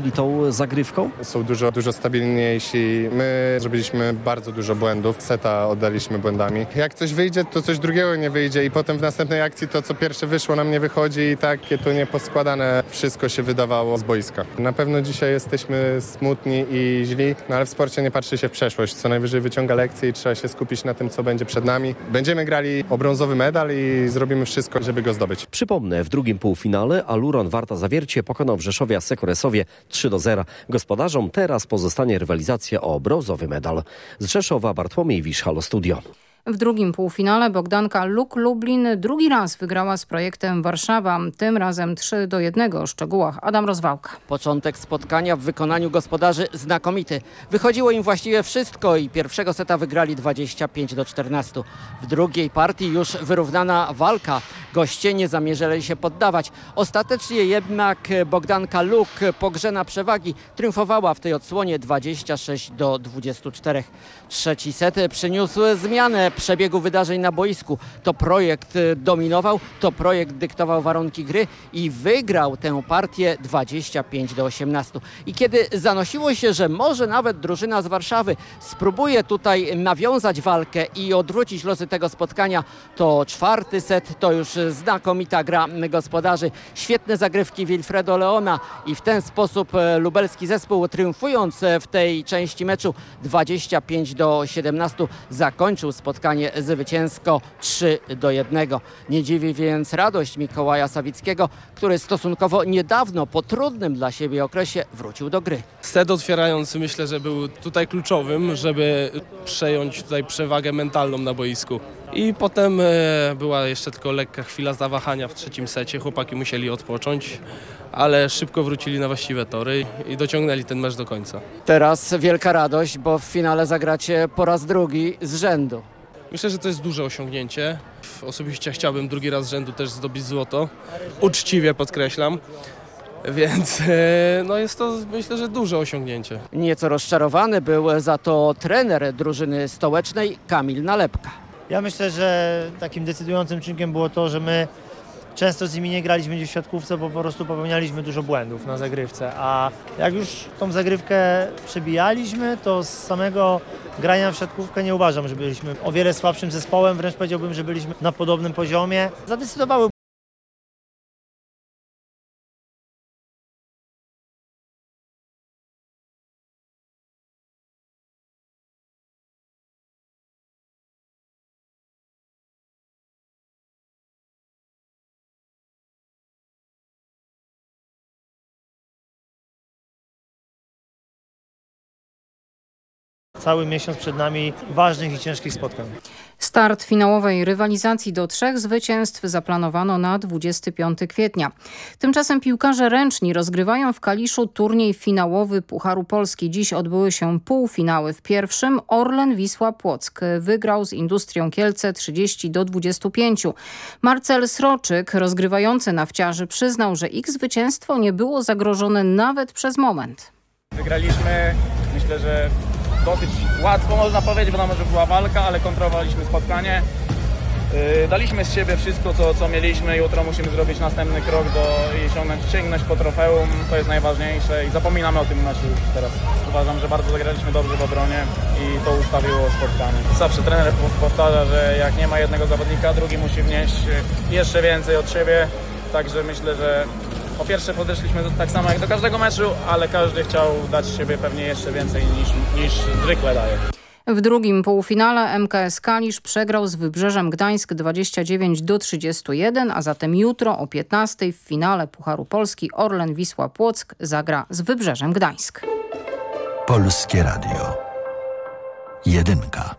Tą zagrywką? Są dużo, dużo stabilniejsi. My zrobiliśmy bardzo dużo błędów. Seta oddaliśmy błędami. Jak coś wyjdzie, to coś drugiego nie wyjdzie i potem w następnej akcji to, co pierwsze wyszło, nam nie wychodzi i takie to nieposkładane wszystko się wydawało z boiska. Na pewno dzisiaj jesteśmy smutni i źli, no ale w sporcie nie patrzy się w przeszłość. Co najwyżej wyciąga lekcje i trzeba się skupić na tym, co będzie przed nami. Będziemy grali o brązowy medal i zrobimy wszystko, żeby go zdobyć. Przypomnę, w drugim półfinale Aluron Warta Zawiercie pokonał w Rzeszowie Asekoresowie 3 do 0. Gospodarzom teraz pozostanie rywalizacja o brązowy medal. Z Rzeszowa Bartłomiej Wisz, Halo Studio. W drugim półfinale Bogdanka Luk Lublin drugi raz wygrała z projektem Warszawa, tym razem 3 do 1. O szczegółach Adam Rozwałka. Początek spotkania w wykonaniu gospodarzy znakomity. Wychodziło im właściwie wszystko i pierwszego seta wygrali 25 do 14. W drugiej partii już wyrównana walka. Goście nie zamierzali się poddawać. Ostatecznie jednak Bogdanka Luk, pogrzena przewagi, triumfowała w tej odsłonie 26 do 24. Trzeci set przyniósł zmianę przebiegu wydarzeń na boisku. To projekt dominował, to projekt dyktował warunki gry i wygrał tę partię 25 do 18. I kiedy zanosiło się, że może nawet drużyna z Warszawy spróbuje tutaj nawiązać walkę i odwrócić losy tego spotkania, to czwarty set to już znakomita gra gospodarzy. Świetne zagrywki Wilfredo Leona i w ten sposób lubelski zespół triumfując w tej części meczu 25 do 17 zakończył spotkanie zwycięsko 3 do 1. Nie dziwi więc radość Mikołaja Sawickiego, który stosunkowo niedawno po trudnym dla siebie okresie wrócił do gry. Set otwierający myślę, że był tutaj kluczowym, żeby przejąć tutaj przewagę mentalną na boisku. I potem e, była jeszcze tylko lekka chwila zawahania w trzecim secie. Chłopaki musieli odpocząć, ale szybko wrócili na właściwe tory i dociągnęli ten mecz do końca. Teraz wielka radość, bo w finale zagracie po raz drugi z rzędu. Myślę, że to jest duże osiągnięcie. Osobiście chciałbym drugi raz z rzędu też zdobyć złoto. Uczciwie podkreślam. Więc e, no jest to myślę, że duże osiągnięcie. Nieco rozczarowany był za to trener drużyny stołecznej Kamil Nalepka. Ja myślę, że takim decydującym czynnikiem było to, że my często z nimi nie graliśmy gdzieś w siatkówce, bo po prostu popełnialiśmy dużo błędów na zagrywce, a jak już tą zagrywkę przebijaliśmy, to z samego grania w siatkówkę nie uważam, że byliśmy o wiele słabszym zespołem, wręcz powiedziałbym, że byliśmy na podobnym poziomie. Zadecydowały cały miesiąc przed nami ważnych i ciężkich spotkań. Start finałowej rywalizacji do trzech zwycięstw zaplanowano na 25 kwietnia. Tymczasem piłkarze ręczni rozgrywają w Kaliszu turniej finałowy Pucharu Polski. Dziś odbyły się półfinały. W pierwszym Orlen Wisła Płock wygrał z Industrią Kielce 30 do 25. Marcel Sroczyk, rozgrywający nawciarzy, przyznał, że ich zwycięstwo nie było zagrożone nawet przez moment. Wygraliśmy, myślę, że dosyć łatwo można powiedzieć, bo tam była walka, ale kontrolowaliśmy spotkanie. Yy, daliśmy z siebie wszystko, co, co mieliśmy. Jutro musimy zrobić następny krok do, i sięgnąć, sięgnąć po trofeum. To jest najważniejsze i zapominamy o tym już teraz. Uważam, że bardzo zagraliśmy dobrze w obronie i to ustawiło spotkanie. Zawsze trener po- powtarza, że jak nie ma jednego zawodnika, drugi musi wnieść jeszcze więcej od siebie. Także myślę, że po pierwsze podeszliśmy do- tak samo jak do każdego meczu, ale każdy chciał dać siebie pewnie jeszcze więcej niż, niż zwykle daje. W drugim półfinale MKS Kalisz przegrał z Wybrzeżem Gdańsk 29 do 31, a zatem jutro o 15 w finale Pucharu Polski Orlen Wisła Płock zagra z Wybrzeżem Gdańsk. Polskie Radio. Jedynka.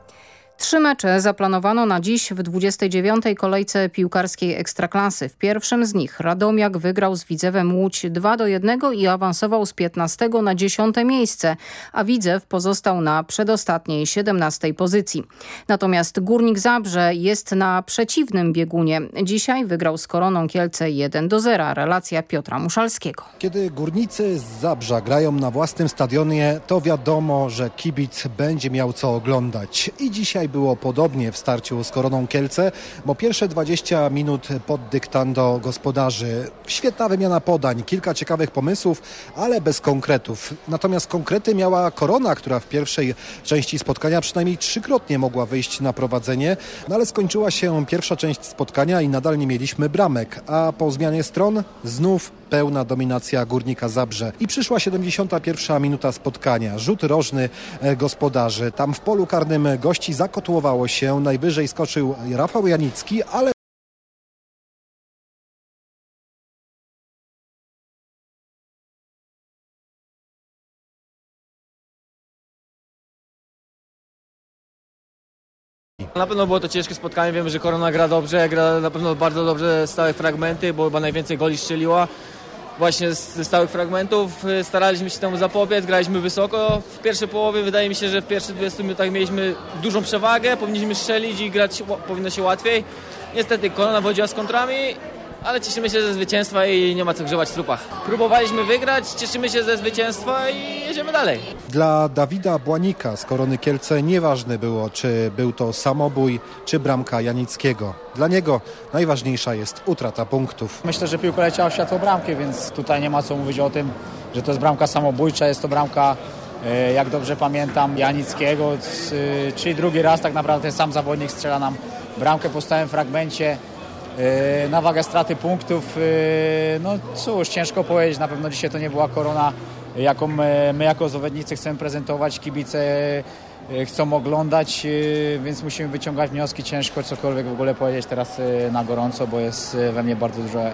Trzy mecze zaplanowano na dziś w 29. kolejce piłkarskiej Ekstraklasy. W pierwszym z nich Radomiak wygrał z Widzewem Łódź 2 do 1 i awansował z 15 na 10 miejsce, a Widzew pozostał na przedostatniej 17 pozycji. Natomiast Górnik Zabrze jest na przeciwnym biegunie. Dzisiaj wygrał z Koroną Kielce 1 do 0. Relacja Piotra Muszalskiego. Kiedy górnicy z Zabrza grają na własnym stadionie, to wiadomo, że kibic będzie miał co oglądać. I dzisiaj było podobnie w starciu z Koroną Kielce, bo pierwsze 20 minut pod dyktando gospodarzy. Świetna wymiana podań, kilka ciekawych pomysłów, ale bez konkretów. Natomiast konkrety miała Korona, która w pierwszej części spotkania przynajmniej trzykrotnie mogła wyjść na prowadzenie, no ale skończyła się pierwsza część spotkania i nadal nie mieliśmy bramek, a po zmianie stron znów pełna dominacja Górnika Zabrze. I przyszła 71 minuta spotkania. Rzut rożny e, gospodarzy. Tam w polu karnym gości zakotłowało się. Najwyżej skoczył Rafał Janicki, ale Na pewno było to ciężkie spotkanie, wiemy, że Korona gra dobrze, gra na pewno bardzo dobrze stałe fragmenty, bo chyba najwięcej goli strzeliła właśnie ze stałych fragmentów. Y, Staraliśmy się temu zapobiec, graliśmy wysoko. W pierwszej połowie wydaje mi się, że w pierwszych 20 minutach mieliśmy dużą przewagę, powinniśmy strzelić i grać powinno się łatwiej. Niestety Korona wodziła z kontrami, ale cieszymy się ze zwycięstwa i nie ma co grzewać w trupach. Próbowaliśmy wygrać, cieszymy się ze zwycięstwa i jedziemy dalej. dla Dawida Błanika z Korony Kielce nieważne było, czy był to samobój, czy bramka Janickiego. Dla niego najważniejsza jest utrata punktów. Myślę, że piłka leciała w światło bramki, więc tutaj nie ma co mówić o tym, że to jest bramka samobójcza, jest to bramka, e, jak dobrze pamiętam, Janickiego, czyli drugi raz tak naprawdę ten sam zawodnik strzela nam bramkę po stałym fragmencie na wagę straty punktów. e, No cóż, ciężko powiedzieć, na pewno dzisiaj to nie była korona, jaką e, my jako zawodnicy chcemy prezentować, kibice e, chcą oglądać, e, więc musimy wyciągać wnioski. Ciężko cokolwiek w ogóle powiedzieć teraz e, na gorąco, bo jest e, we mnie bardzo dużo e,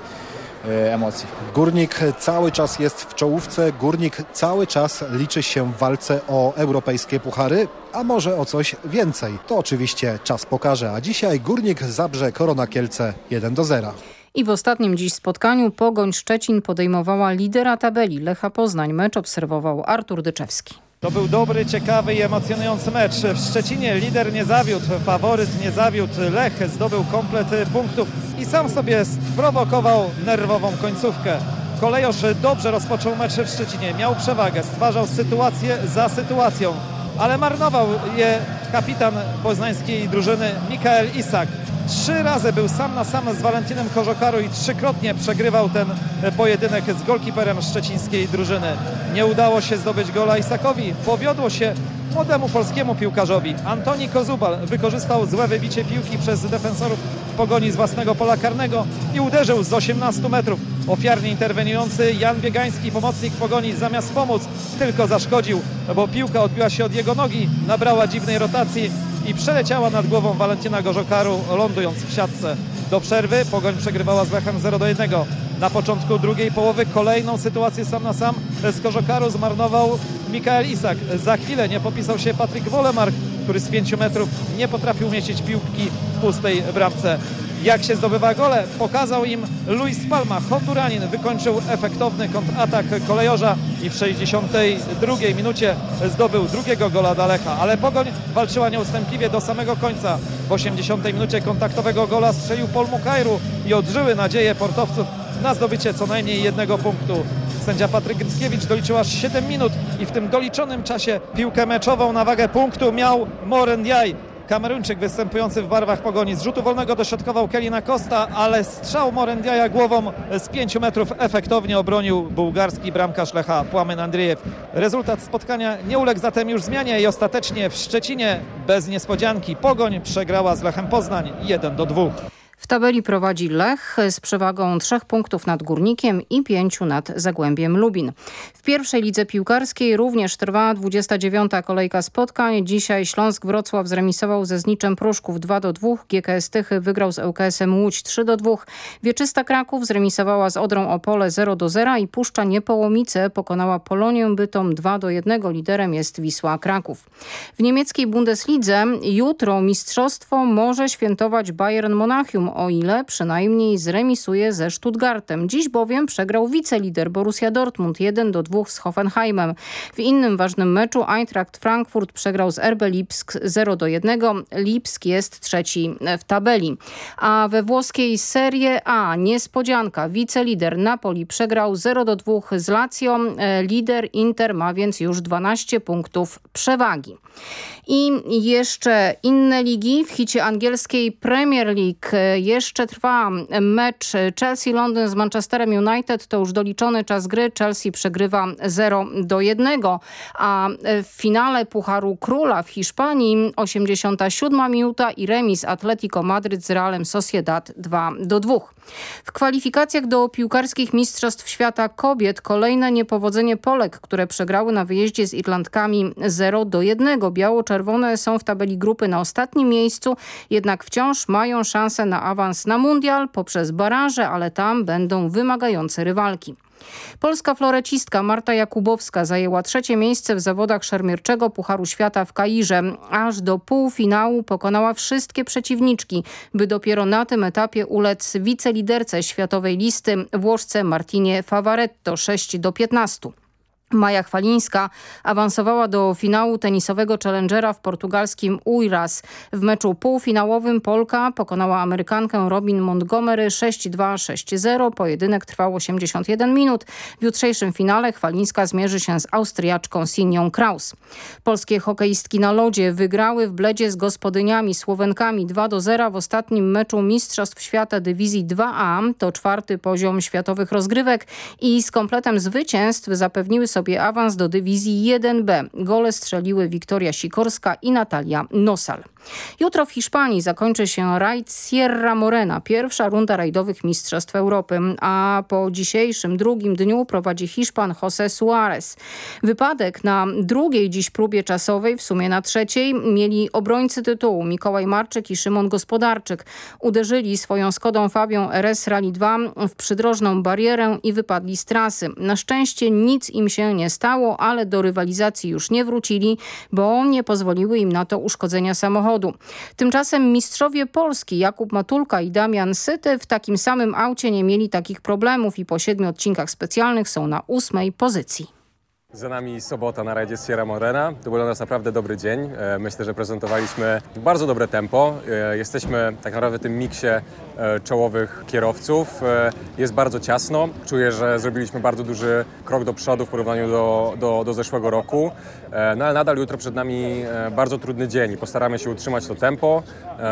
emocji. Górnik cały czas jest w czołówce, Górnik cały czas liczy się w walce o europejskie puchary, a może o coś więcej. To oczywiście czas pokaże, a dzisiaj Górnik Zabrze Korona Kielce 1 do 0. I w ostatnim dziś spotkaniu Pogoń Szczecin podejmowała lidera tabeli Lecha Poznań. Mecz obserwował Artur Dyczewski. To był dobry, ciekawy i emocjonujący mecz. W Szczecinie lider nie zawiódł, faworyt nie zawiódł. Lech zdobył komplet punktów i sam sobie sprowokował nerwową końcówkę. Kolejosz dobrze rozpoczął mecz w Szczecinie. Miał przewagę, stwarzał sytuację za sytuacją, ale marnował je kapitan poznańskiej drużyny Mikael Isak. Trzy razy był sam na sam z Walentinem Kożokaru i trzykrotnie przegrywał ten pojedynek z golkiperem szczecińskiej drużyny. Nie udało się zdobyć gola Isakowi. Powiodło się młodemu polskiemu piłkarzowi. Antoni Kozubal wykorzystał złe wybicie piłki przez defensorów w pogoni z własnego pola karnego i uderzył z 18 metrów. Ofiarnie interweniujący Jan Biegański, pomocnik pogoni, zamiast pomóc, tylko zaszkodził, bo piłka odbiła się od jego nogi, nabrała dziwnej rotacji i przeleciała nad głową Walentina Gorzokaru, lądując w siatce. Do przerwy Pogoń przegrywała z Lechem 0 do 1. Na początku drugiej połowy kolejną sytuację sam na sam z Korzokaru zmarnował Mikael Isak. Za chwilę nie popisał się Patryk Wolemark, który z 5 metrów nie potrafił umieścić piłki w pustej bramce. Jak się zdobywa gole, pokazał im Luis Palma. Honduranin wykończył efektowny kontratak kolejorza i w 62 minucie zdobył drugiego gola Dalecha. Ale Pogoń walczyła nieustępliwie do samego końca. W 80 minucie kontaktowego gola strzelił Paul Mukajru i odżyły nadzieje portowców na zdobycie co najmniej jednego punktu. Sędzia Patryk Gryckiewicz doliczył aż 7 minut i w tym doliczonym czasie piłkę meczową na wagę punktu miał Moren Diaj. Kameruńczyk występujący w barwach pogoni z rzutu wolnego dośrodkował Kelina Costa, ale strzał Morendiaja głową z 5 metrów efektownie obronił bułgarski bramkarz Lecha Płamen Andriejew. Rezultat spotkania nie uległ zatem już zmianie i ostatecznie w Szczecinie bez niespodzianki Pogoń przegrała z Lechem Poznań 1 do 2. W tabeli prowadzi Lech z przewagą trzech punktów nad Górnikiem i pięciu nad Zagłębiem Lubin. W pierwszej lidze piłkarskiej również trwa 29. kolejka spotkań. Dzisiaj Śląsk Wrocław zremisował ze Zniczem Pruszków 2 do 2. GKS Tychy wygrał z ŁKS-em Łódź 3 do 2. Wieczysta Kraków zremisowała z Odrą Opole 0 do 0 i Puszcza Niepołomice pokonała Polonię Bytom 2 do 1. Liderem jest Wisła Kraków. W niemieckiej Bundeslidze jutro mistrzostwo może świętować Bayern Monachium o ile przynajmniej zremisuje ze Stuttgartem. Dziś bowiem przegrał wicelider Borussia Dortmund 1 do 2 z Hoffenheimem. W innym ważnym meczu Eintracht Frankfurt przegrał z RB Lipsk 0 do 1. Lipsk jest trzeci w tabeli. A we włoskiej Serie A niespodzianka. Wicelider Napoli przegrał 0 do 2 z Lazio. Lider Inter ma więc już 12 punktów przewagi. I jeszcze inne ligi. W hicie angielskiej Premier League jeszcze trwa mecz Chelsea-Londyn z Manchesterem United. To już doliczony czas gry. Chelsea przegrywa 0 do 1. A w finale Pucharu Króla w Hiszpanii 87 minuta i remis Atletico Madryt z Realem Sociedad 2 do 2. W kwalifikacjach do piłkarskich Mistrzostw Świata Kobiet kolejne niepowodzenie Polek, które przegrały na wyjeździe z Irlandkami 0 do 1. Biało-czerwone są w tabeli grupy na ostatnim miejscu, jednak wciąż mają szansę na awans na mundial poprzez baraże, ale tam będą wymagające rywalki. Polska florecistka Marta Jakubowska zajęła trzecie miejsce w zawodach szermierczego Pucharu Świata w Kairze. Aż do półfinału pokonała wszystkie przeciwniczki, by dopiero na tym etapie ulec wiceliderce światowej listy Włoszce Martinie Favaretto 6 do 15. Maja Chwalińska awansowała do finału tenisowego Challengera w portugalskim Uiras. W meczu półfinałowym Polka pokonała Amerykankę Robin Montgomery 6-2-6-0. Pojedynek trwał 81 minut. W jutrzejszym finale Chwalińska zmierzy się z Austriaczką Sinią Kraus. Polskie hokeistki na lodzie wygrały w bledzie z gospodyniami Słowenkami 2-0 w ostatnim meczu Mistrzostw Świata Dywizji 2A. To czwarty poziom światowych rozgrywek i z kompletem zwycięstw zapewniły sobie sobie awans do dywizji 1B. Gole strzeliły Wiktoria Sikorska i Natalia Nosal. Jutro w Hiszpanii zakończy się rajd Sierra Morena, pierwsza runda rajdowych Mistrzostw Europy, a po dzisiejszym drugim dniu prowadzi Hiszpan José Suarez. Wypadek na drugiej dziś próbie czasowej, w sumie na trzeciej, mieli obrońcy tytułu Mikołaj Marczyk i Szymon Gospodarczyk. Uderzyli swoją Skodą Fabią RS Rally 2 w przydrożną barierę i wypadli z trasy. Na szczęście nic im się nie stało, ale do rywalizacji już nie wrócili, bo nie pozwoliły im na to uszkodzenia samochodu. Tymczasem mistrzowie Polski Jakub Matulka i Damian Syty w takim samym aucie nie mieli takich problemów i po siedmiu odcinkach specjalnych są na ósmej pozycji. Za nami sobota na rajdzie Sierra Morena. To był dla nas naprawdę dobry dzień. E, Myślę, że prezentowaliśmy bardzo dobre tempo. E, Jesteśmy tak naprawdę w tym miksie e, czołowych kierowców. Jest bardzo ciasno. Czuję, że zrobiliśmy bardzo duży krok do przodu w porównaniu do, do, do zeszłego roku. No ale nadal jutro przed nami bardzo trudny dzień. Postaramy się utrzymać to tempo,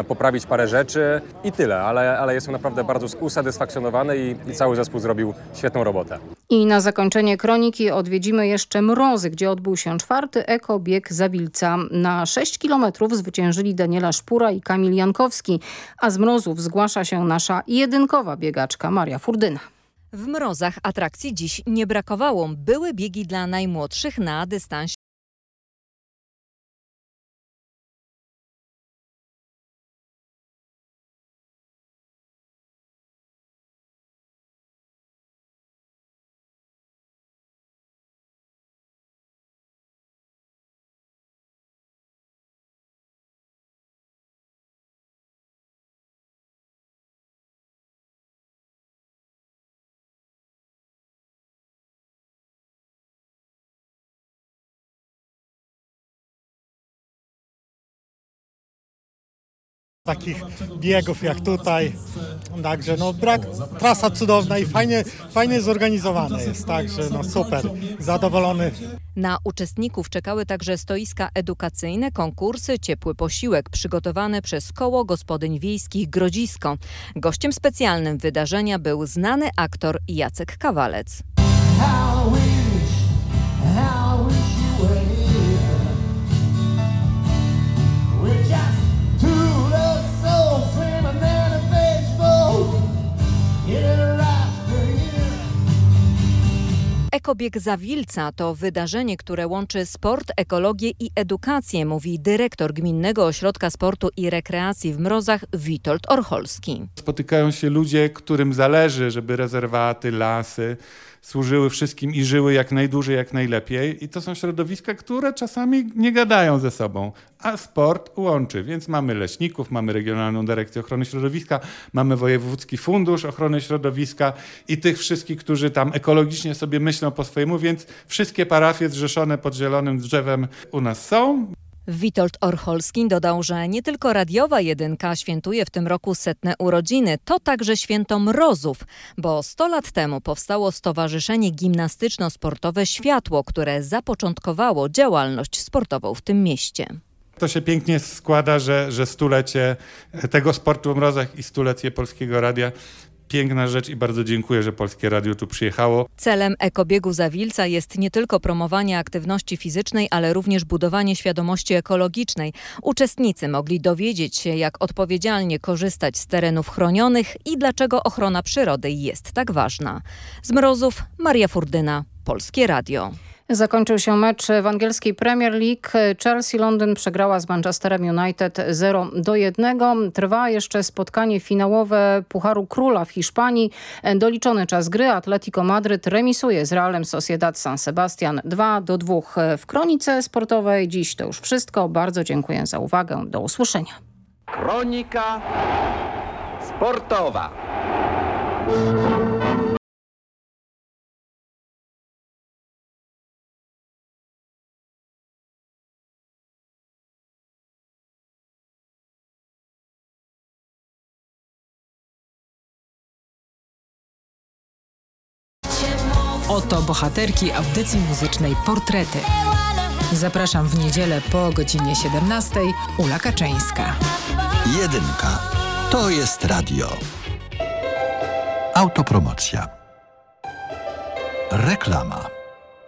poprawić parę rzeczy i tyle. Ale, ale jestem naprawdę bardzo usatysfakcjonowany i, i cały zespół zrobił świetną robotę. I na zakończenie kroniki odwiedzimy jeszcze Mrozy, gdzie odbył się czwarty ekobieg Zawilca. Na 6 kilometrów zwyciężyli Daniela Szpura i Kamil Jankowski, a z Mrozów zgłasza się nasza jedynkowa biegaczka Maria Furdyna. W mrozach atrakcji dziś nie brakowało. Były biegi dla najmłodszych na dystansie. Takich biegów jak tutaj. Także no brak, trasa cudowna i fajnie, fajnie zorganizowana jest, także no super, zadowolony. Na uczestników czekały także stoiska edukacyjne, konkursy, ciepły posiłek przygotowany przez Koło Gospodyń Wiejskich Grodzisko. Gościem specjalnym wydarzenia był znany aktor Jacek Kawalec. Ekobieg Zawilca to wydarzenie, które łączy sport, ekologię i edukację, mówi dyrektor Gminnego Ośrodka Sportu i Rekreacji w Mrozach Witold Orcholski. Spotykają się ludzie, którym zależy, żeby rezerwaty, lasy służyły wszystkim i żyły jak najdłużej, jak najlepiej. I to są środowiska, które czasami nie gadają ze sobą, a sport łączy. Więc mamy leśników, mamy Regionalną Dyrekcję Ochrony Środowiska, mamy Wojewódzki Fundusz Ochrony Środowiska i tych wszystkich, którzy tam ekologicznie sobie myślą po swojemu, więc wszystkie parafie zrzeszone pod zielonym drzewem u nas są. Witold Orcholski dodał, że nie tylko radiowa jedynka świętuje w tym roku setne urodziny, to także święto mrozów, bo 100 lat temu powstało Stowarzyszenie Gimnastyczno-Sportowe Światło, które zapoczątkowało działalność sportową w tym mieście. To się pięknie składa, że, że stulecie tego sportu w mrozach i stulecie Polskiego Radia piękna rzecz i bardzo dziękuję, że Polskie Radio tu przyjechało. Celem ekobiegu Zawilca jest nie tylko promowanie aktywności fizycznej, ale również budowanie świadomości ekologicznej. Uczestnicy mogli dowiedzieć się, jak odpowiedzialnie korzystać z terenów chronionych i dlaczego ochrona przyrody jest tak ważna. Z Mrozów Maria Furdyna, Polskie Radio. Zakończył się mecz w angielskiej Premier League. Chelsea Londyn przegrała z Manchesterem United 0 do 1. Trwa jeszcze spotkanie finałowe Pucharu Króla w Hiszpanii. Doliczony czas gry Atletico Madryt remisuje z Realem Sociedad San Sebastian 2 do 2 w kronice sportowej. Dziś to już wszystko. Bardzo dziękuję za uwagę. Do usłyszenia. Kronika sportowa. Bohaterki audycji muzycznej Portrety. Zapraszam w niedzielę po godzinie 17. Ula Kaczyńska. Jedynka. To jest radio. Autopromocja. Reklama.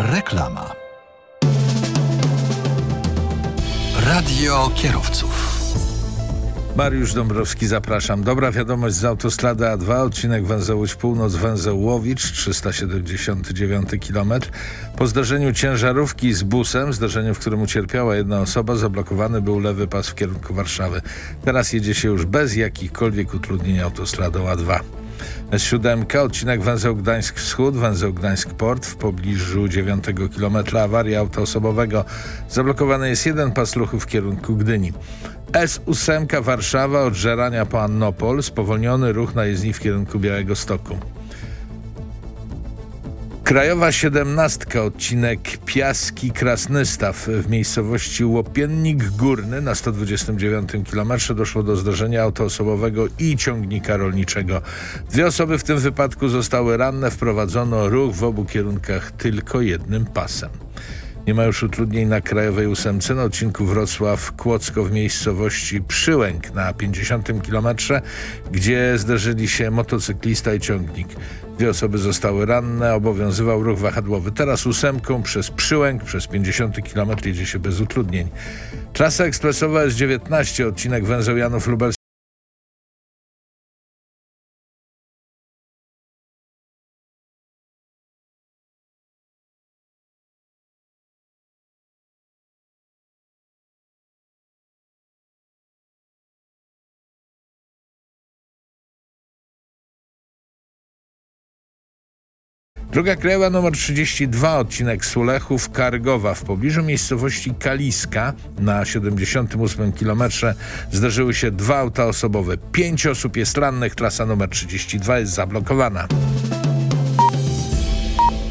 Reklama. Radio kierowców. Mariusz Dąbrowski, zapraszam. Dobra wiadomość z autostrady A2, odcinek Węzeł Północ, Węzeł Łowicz, 379 km. Po zdarzeniu ciężarówki z busem, zdarzeniu, w którym ucierpiała jedna osoba, zablokowany był lewy pas w kierunku Warszawy. Teraz jedzie się już bez jakichkolwiek utrudnień autostradą A2. S7, odcinek węzeł Gdańsk Wschód, węzeł Gdańsk Port w pobliżu 9 km awarii auta osobowego. Zablokowany jest jeden pas ruchu w kierunku Gdyni. S8 Warszawa od Żerania po Annopol, spowolniony ruch na jezdni w kierunku Białego Stoku. Krajowa 17, odcinek Piaski Krasnystaw w miejscowości Łopiennik Górny na 129 km doszło do zdarzenia autoosobowego i ciągnika rolniczego. Dwie osoby w tym wypadku zostały ranne, wprowadzono ruch w obu kierunkach tylko jednym pasem. Nie ma już utrudnień na Krajowej Ósemce na odcinku Wrocław-Kłodzko w miejscowości Przyłęk na 50 km, gdzie zderzyli się motocyklista i ciągnik. Dwie osoby zostały ranne, obowiązywał ruch wahadłowy. Teraz ósemką przez Przyłęk, przez 50 km jedzie się bez utrudnień. Trasa ekspresowa S19, odcinek węzeł Janów Lubelski. Druga krajowa nr 32, odcinek Sulechów, Kargowa w pobliżu miejscowości Kaliska na 78 km zdarzyły się dwa auta osobowe. Pięć osób jest rannych, trasa nr 32 jest zablokowana.